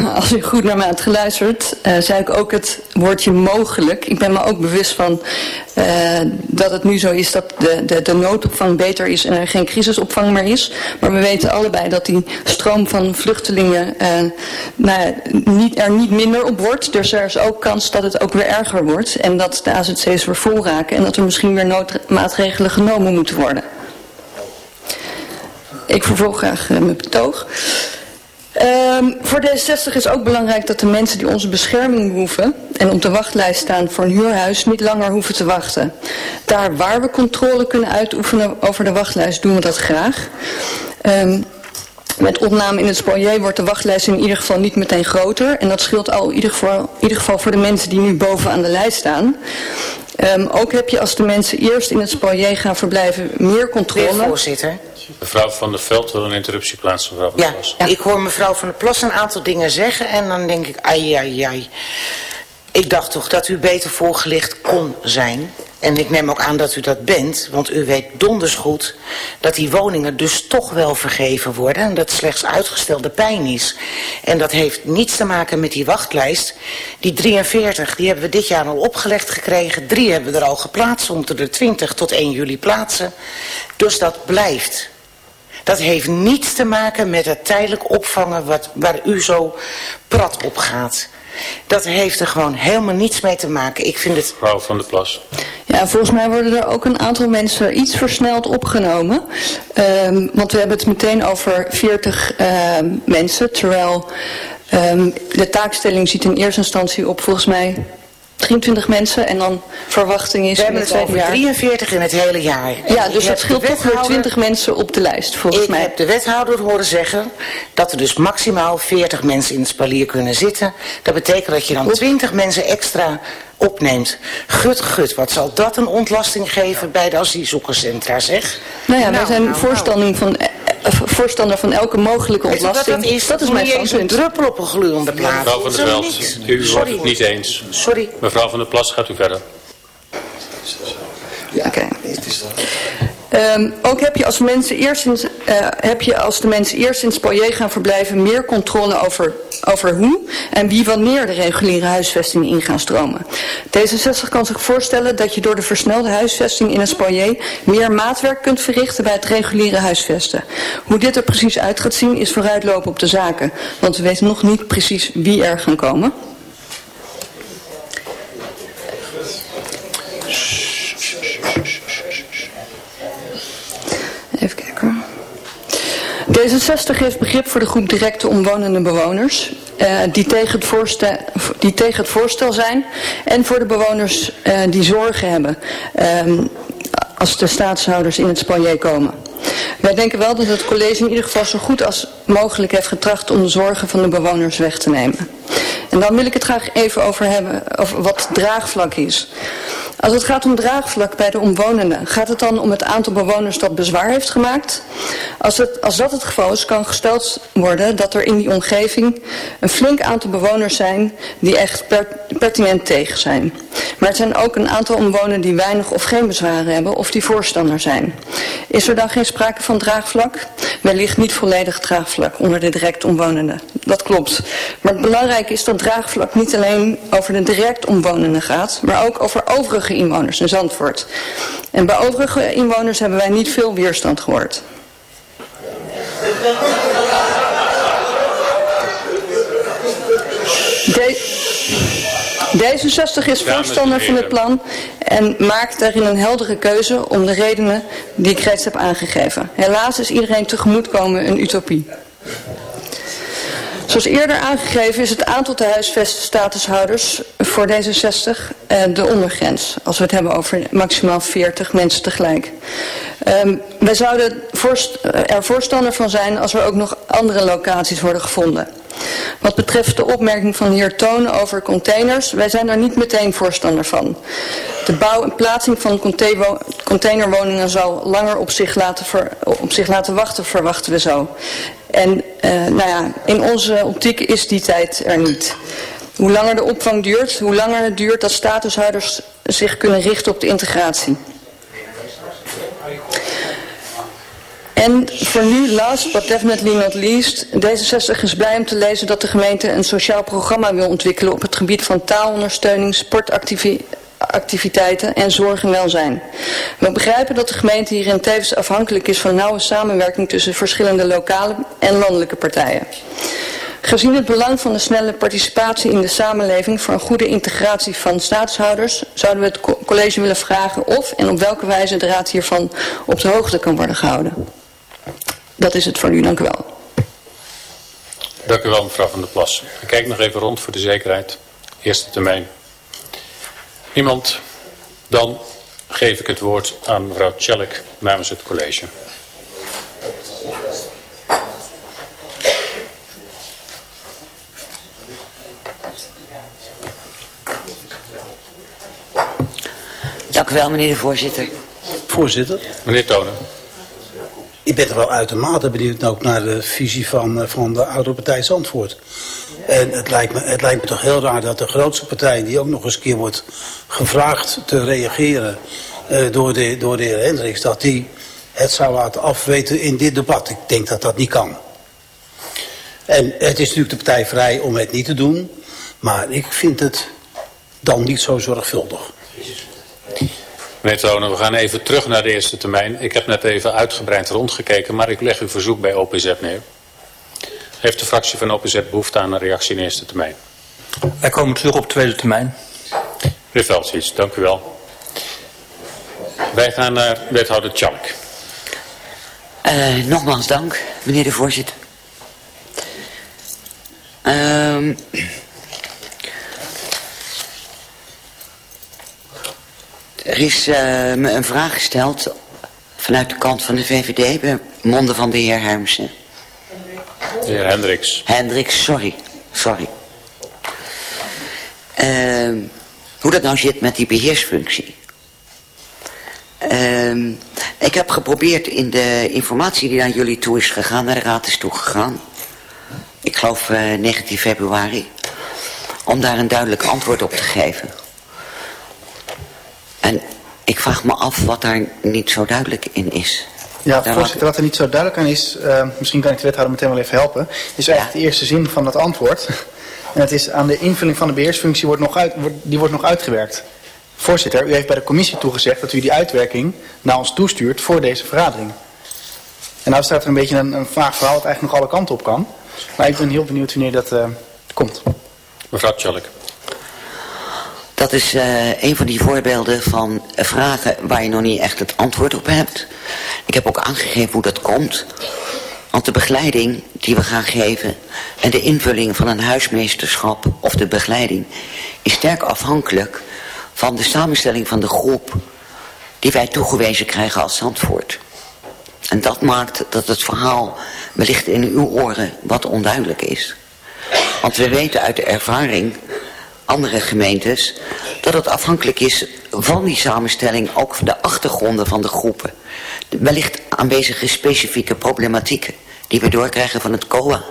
als u goed naar mij had geluisterd, uh, zei ik ook het woordje mogelijk. Ik ben me ook bewust van uh, dat het nu zo is dat de, de, de noodopvang beter is en er geen crisisopvang meer is. Maar we weten allebei dat die stroom van vluchtelingen uh, nou, niet, er niet minder op wordt. Dus er is ook kans dat het ook weer erger wordt en dat de AZC's weer vol raken en dat er misschien weer noodmaatregelen genomen moeten worden. Ik vervolg graag mijn betoog. Um, voor D60 is ook belangrijk dat de mensen die onze bescherming behoeven en op de wachtlijst staan voor een huurhuis niet langer hoeven te wachten. Daar waar we controle kunnen uitoefenen over de wachtlijst doen we dat graag. Um, met opname in het spoilier wordt de wachtlijst in ieder geval niet meteen groter. En dat scheelt al in ieder geval, in ieder geval voor de mensen die nu bovenaan de lijst staan. Um, ook heb je als de mensen eerst in het spoilier gaan verblijven meer controle. Meneer voorzitter. Mevrouw van der Veld wil een interruptie plaatsen, mevrouw van ja, der Plas. Ja, ik hoor mevrouw van der Plas een aantal dingen zeggen en dan denk ik, ai, ai, ai. Ik dacht toch dat u beter voorgelicht kon zijn. En ik neem ook aan dat u dat bent, want u weet donders goed dat die woningen dus toch wel vergeven worden. En dat slechts uitgestelde pijn is. En dat heeft niets te maken met die wachtlijst. Die 43, die hebben we dit jaar al opgelegd gekregen. Drie hebben we er al geplaatst, moeten er 20 tot 1 juli plaatsen. Dus dat blijft. Dat heeft niets te maken met het tijdelijk opvangen wat, waar u zo prat op gaat. Dat heeft er gewoon helemaal niets mee te maken. Ik vind het... Mevrouw van der Plas. Ja, volgens mij worden er ook een aantal mensen iets versneld opgenomen. Um, want we hebben het meteen over 40 uh, mensen. Terwijl um, de taakstelling ziet in eerste instantie op volgens mij 23 mensen en dan verwachting is... We hebben het over 43 in het hele jaar. Ja, dus dat scheelt toch weer 20 mensen op de lijst, volgens ik mij. Ik heb de wethouder horen zeggen dat er dus maximaal 40 mensen in het spalier kunnen zitten. Dat betekent dat je dan 20 mensen extra opneemt. Gut, gut, wat zal dat een ontlasting geven bij de asielzoekerscentra, zeg? Nou ja, wij zijn nou, voorstander, van, voorstander van elke mogelijke ontlasting. Dat is, dat is mijn standpunt. een druppel op een gloeiende plaat. Mevrouw van der Veld, u wordt het niet eens. Sorry. Mevrouw van der Plas, gaat u verder. Ja, Oké. Um, ook heb je, als mensen uh, heb je als de mensen eerst in het spoilier gaan verblijven meer controle over, over hoe en wie wanneer de reguliere huisvesting in gaan stromen. D66 kan zich voorstellen dat je door de versnelde huisvesting in het spoilier meer maatwerk kunt verrichten bij het reguliere huisvesten. Hoe dit er precies uit gaat zien is vooruitlopen op de zaken, want we weten nog niet precies wie er gaan komen. Even kijken. D66 heeft begrip voor de groep directe omwonende bewoners uh, die, tegen het voorstel, die tegen het voorstel zijn en voor de bewoners uh, die zorgen hebben uh, als de staatshouders in het spalier komen. Wij denken wel dat het college in ieder geval zo goed als mogelijk heeft getracht om de zorgen van de bewoners weg te nemen. En dan wil ik het graag even over hebben, over wat draagvlak is. Als het gaat om draagvlak bij de omwonenden, gaat het dan om het aantal bewoners dat bezwaar heeft gemaakt? Als, het, als dat het geval is, kan gesteld worden dat er in die omgeving een flink aantal bewoners zijn die echt per, pertinent tegen zijn. Maar het zijn ook een aantal omwonenden die weinig of geen bezwaren hebben of die voorstander zijn. Is er dan geen sprake van draagvlak? Wellicht niet volledig draagvlak onder de direct omwonenden. Dat klopt. Maar het belangrijke is dat draagvlak niet alleen over de direct omwonenden gaat, maar ook over overige inwoners in Zandvoort. En bij overige inwoners hebben wij niet veel weerstand gehoord. D66 is voorstander van het plan en maakt daarin een heldere keuze om de redenen die ik reeds heb aangegeven. Helaas is iedereen tegemoetkomen een utopie. Zoals eerder aangegeven is het aantal te huisvesten statushouders voor D66 uh, de ondergrens. Als we het hebben over maximaal 40 mensen tegelijk. Um, wij zouden voorst er voorstander van zijn als er ook nog andere locaties worden gevonden. Wat betreft de opmerking van de heer Toon over containers, wij zijn daar niet meteen voorstander van. De bouw en plaatsing van containerwoningen zal langer op zich laten, zich laten wachten, verwachten we zo. En uh, nou ja, in onze optiek is die tijd er niet. Hoe langer de opvang duurt, hoe langer het duurt dat statushouders zich kunnen richten op de integratie. En voor nu, last but definitely not least, D66 is blij om te lezen dat de gemeente een sociaal programma wil ontwikkelen op het gebied van taalondersteuning, sportactiviteiten en zorg en welzijn. We begrijpen dat de gemeente hierin tevens afhankelijk is van nauwe samenwerking tussen verschillende lokale en landelijke partijen. Gezien het belang van de snelle participatie in de samenleving voor een goede integratie van staatshouders, zouden we het college willen vragen of en op welke wijze de raad hiervan op de hoogte kan worden gehouden. Dat is het voor nu, dank u wel. Dank u wel, mevrouw Van der Plas. Ik kijk nog even rond voor de zekerheid. Eerste termijn. Niemand? Dan geef ik het woord aan mevrouw Tjellik namens het college. Dank u wel, meneer de voorzitter. Voorzitter. Meneer Tonen. Ik ben er wel uitermate benieuwd ook naar de visie van, eh, van de oude partij Zandvoort. En het lijkt, me, het lijkt me toch heel raar dat de grootste partij, die ook nog eens een keer wordt gevraagd te reageren uh, door, de, door de heer Hendricks, dat die het zou laten afweten in dit debat. Ik denk dat dat niet kan. En het is natuurlijk de partij vrij om het niet te doen, maar ik vind het dan niet zo zorgvuldig. Meneer Tonen, we gaan even terug naar de eerste termijn. Ik heb net even uitgebreid rondgekeken, maar ik leg uw verzoek bij OPZ neer. Heeft de fractie van OPZ behoefte aan een reactie in eerste termijn? Wij komen terug op tweede termijn. Meneer Veldsies, dank u wel. Wij gaan naar wethouder Tjalk. Uh, nogmaals dank, meneer de voorzitter. Uh, Er is uh, me een vraag gesteld vanuit de kant van de VVD bij monden van de heer Hermsen. De heer Hendricks. Hendricks, sorry. Sorry. Uh, hoe dat nou zit met die beheersfunctie. Uh, ik heb geprobeerd in de informatie die naar jullie toe is gegaan, naar de raad is toegegaan. Ik geloof uh, 19 februari. Om daar een duidelijk antwoord op te geven. En ik vraag me af wat daar niet zo duidelijk in is. Ja, voorzitter, wat er niet zo duidelijk aan is, uh, misschien kan ik de wethouder meteen wel even helpen, is eigenlijk ja. de eerste zin van dat antwoord. En het is aan de invulling van de beheersfunctie wordt nog uit, wordt, die wordt nog uitgewerkt. Voorzitter, u heeft bij de commissie toegezegd dat u die uitwerking naar ons toestuurt voor deze vergadering. En nou staat er een beetje een, een vaag verhaal dat eigenlijk nog alle kanten op kan. Maar ik ben heel benieuwd wanneer dat uh, komt. Mevrouw Tjallik. Dat is uh, een van die voorbeelden van vragen waar je nog niet echt het antwoord op hebt. Ik heb ook aangegeven hoe dat komt. Want de begeleiding die we gaan geven en de invulling van een huismeesterschap of de begeleiding is sterk afhankelijk van de samenstelling van de groep die wij toegewezen krijgen als Zandvoort. En dat maakt dat het verhaal wellicht in uw oren wat onduidelijk is. Want we weten uit de ervaring andere gemeentes, dat het afhankelijk is van die samenstelling, ook van de achtergronden van de groepen. Wellicht aanwezige specifieke problematieken die we doorkrijgen van het COA.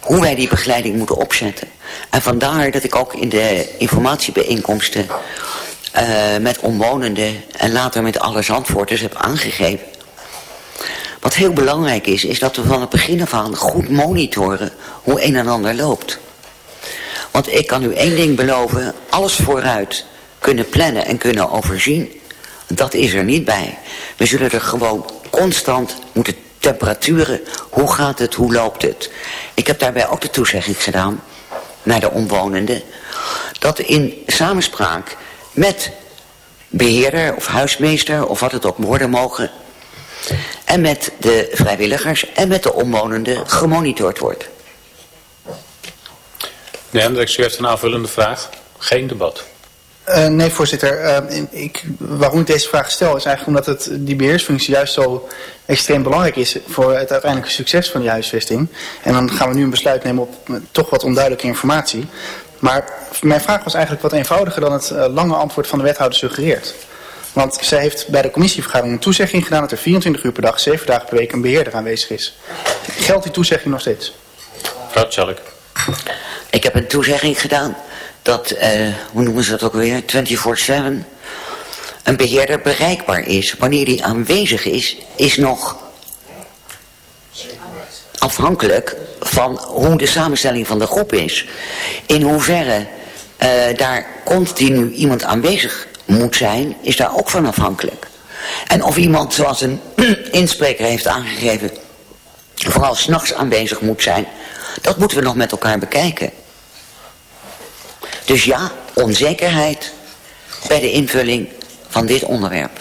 Hoe wij die begeleiding moeten opzetten. En vandaar dat ik ook in de informatiebijeenkomsten uh, met omwonenden en later met alle zandvoorters heb aangegeven. Wat heel belangrijk is, is dat we van het begin af aan goed monitoren hoe een en ander loopt. Want ik kan u één ding beloven, alles vooruit kunnen plannen en kunnen overzien, dat is er niet bij. We zullen er gewoon constant moeten temperaturen, hoe gaat het, hoe loopt het. Ik heb daarbij ook de toezegging gedaan naar de omwonenden, dat in samenspraak met beheerder of huismeester of wat het ook worden mogen, en met de vrijwilligers en met de omwonenden gemonitord wordt. Meneer Hendricks, u heeft een aanvullende vraag. Geen debat. Uh, nee, voorzitter. Uh, ik, waarom ik deze vraag stel is eigenlijk omdat het, die beheersfunctie juist zo extreem belangrijk is voor het uiteindelijke succes van die huisvesting. En dan gaan we nu een besluit nemen op uh, toch wat onduidelijke informatie. Maar mijn vraag was eigenlijk wat eenvoudiger dan het lange antwoord van de wethouder suggereert. Want zij heeft bij de commissievergadering een toezegging gedaan dat er 24 uur per dag, 7 dagen per week een beheerder aanwezig is. Geldt die toezegging nog steeds? Mevrouw Tjallik. Ik heb een toezegging gedaan dat, uh, hoe noemen ze dat ook weer, 24-7, een beheerder bereikbaar is. Wanneer die aanwezig is, is nog afhankelijk van hoe de samenstelling van de groep is. In hoeverre uh, daar continu iemand aanwezig moet zijn, is daar ook van afhankelijk. En of iemand, zoals een inspreker heeft aangegeven, vooral s'nachts aanwezig moet zijn, dat moeten we nog met elkaar bekijken. Dus ja, onzekerheid bij de invulling van dit onderwerp.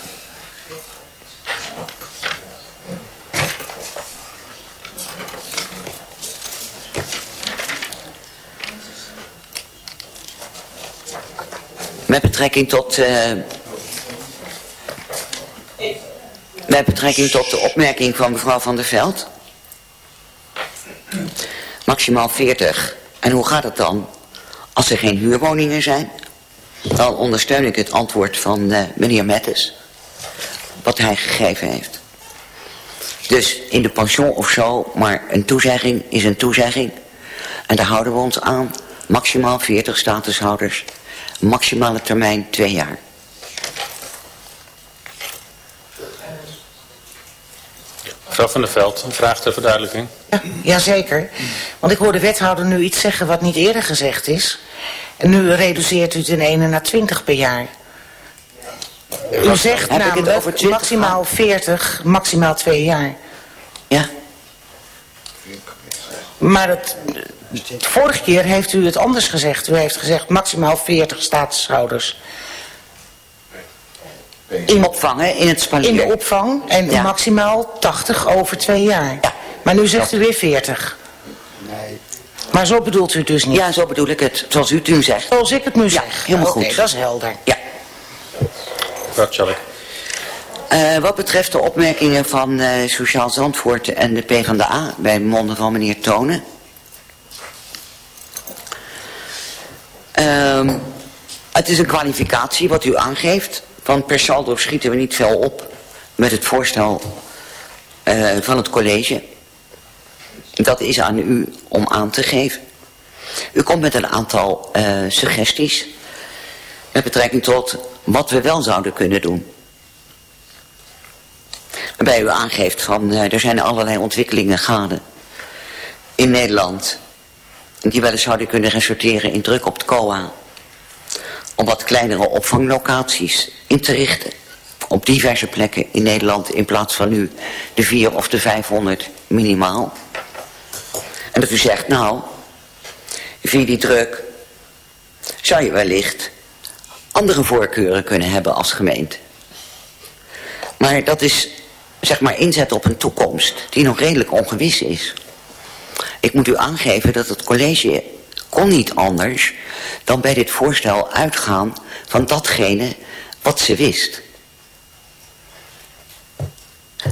Met betrekking tot... Uh, met betrekking tot de opmerking van mevrouw Van der Veld. Maximaal 40. En hoe gaat het dan als er geen huurwoningen zijn? Dan ondersteun ik het antwoord van uh, meneer Mettes. Wat hij gegeven heeft. Dus in de pension of zo, maar een toezegging is een toezegging. En daar houden we ons aan. Maximaal 40 statushouders Maximale termijn twee jaar. Mevrouw van der Veld, een vraag ter verduidelijking. Ja, jazeker. Want ik hoor de wethouder nu iets zeggen wat niet eerder gezegd is. En nu reduceert u het in 1 naar 20 per jaar. U zegt Heb namelijk maximaal 40, maximaal twee jaar. Ja. Maar het, Vorige keer heeft u het anders gezegd. U heeft gezegd maximaal 40 statushouders. In opvang, in het spalier. In de opvang en maximaal 80 over twee jaar. Ja. Maar nu zegt u weer 40. Nee. Maar zo bedoelt u het dus niet? Ja, zo bedoel ik het. Zoals u het nu zegt. Zoals ik het nu zeg. helemaal goed. Oké, dat is helder. Ja. Wat zal ik? Uh, wat betreft de opmerkingen van uh, Sociaal Zandvoort en de PvdA bij monden van meneer Tonen. Um, het is een kwalificatie wat u aangeeft. Van per saldo schieten we niet veel op met het voorstel uh, van het college. Dat is aan u om aan te geven. U komt met een aantal uh, suggesties met betrekking tot wat we wel zouden kunnen doen. Waarbij u aangeeft van uh, er zijn allerlei ontwikkelingen gaande in Nederland die wel eens zouden kunnen resulteren in druk op het COA. Om wat kleinere opvanglocaties in te richten. Op diverse plekken in Nederland in plaats van nu de 4 of de 500 minimaal. En dat u zegt, nou, via die druk zou je wellicht andere voorkeuren kunnen hebben als gemeente. Maar dat is, zeg maar, inzet op een toekomst die nog redelijk ongewis is. Ik moet u aangeven dat het college kon niet anders dan bij dit voorstel uitgaan van datgene wat ze wist.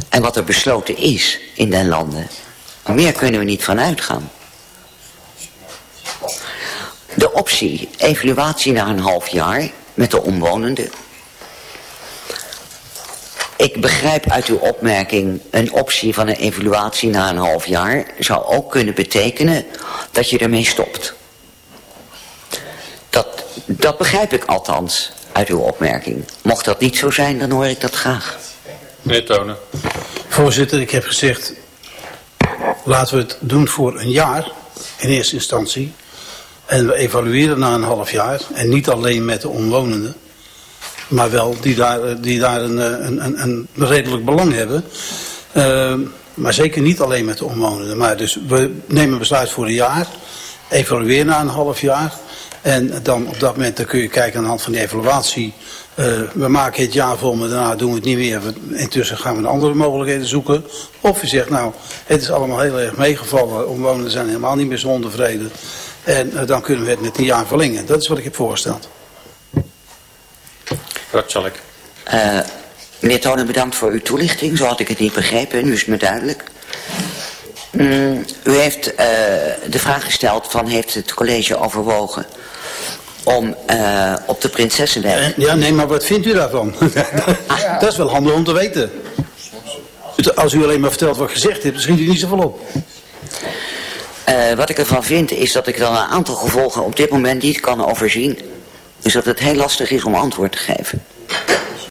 En wat er besloten is in den landen. Meer kunnen we niet van uitgaan. De optie evaluatie na een half jaar met de omwonenden ik begrijp uit uw opmerking een optie van een evaluatie na een half jaar zou ook kunnen betekenen dat je ermee stopt. Dat, dat begrijp ik althans uit uw opmerking. Mocht dat niet zo zijn, dan hoor ik dat graag. Meneer Tonen. Voorzitter, ik heb gezegd, laten we het doen voor een jaar in eerste instantie. En we evalueren na een half jaar en niet alleen met de omwonenden maar wel die daar, die daar een, een, een, een redelijk belang hebben. Uh, maar zeker niet alleen met de omwonenden. Maar dus we nemen besluit voor een jaar, evalueren na een half jaar. En dan op dat moment dan kun je kijken aan de hand van die evaluatie. Uh, we maken het jaar vol, maar daarna doen we het niet meer. intussen gaan we de andere mogelijkheden zoeken. Of je zegt, nou, het is allemaal heel erg meegevallen. Omwonenden zijn helemaal niet meer zo ontevreden. En uh, dan kunnen we het met een jaar verlengen. Dat is wat ik heb voorgesteld. Dat zal ik. Uh, meneer Tonen, bedankt voor uw toelichting. Zo had ik het niet begrepen. Nu is het me duidelijk. Mm, u heeft uh, de vraag gesteld van heeft het college overwogen om uh, op de Prinsessenweg... Ja, nee, maar wat vindt u daarvan? ah. Dat is wel handig om te weten. Als u alleen maar vertelt wat gezegd hebt, schiet u niet zoveel op. Uh, wat ik ervan vind is dat ik dan een aantal gevolgen op dit moment niet kan overzien. Dus dat het heel lastig is om antwoord te geven.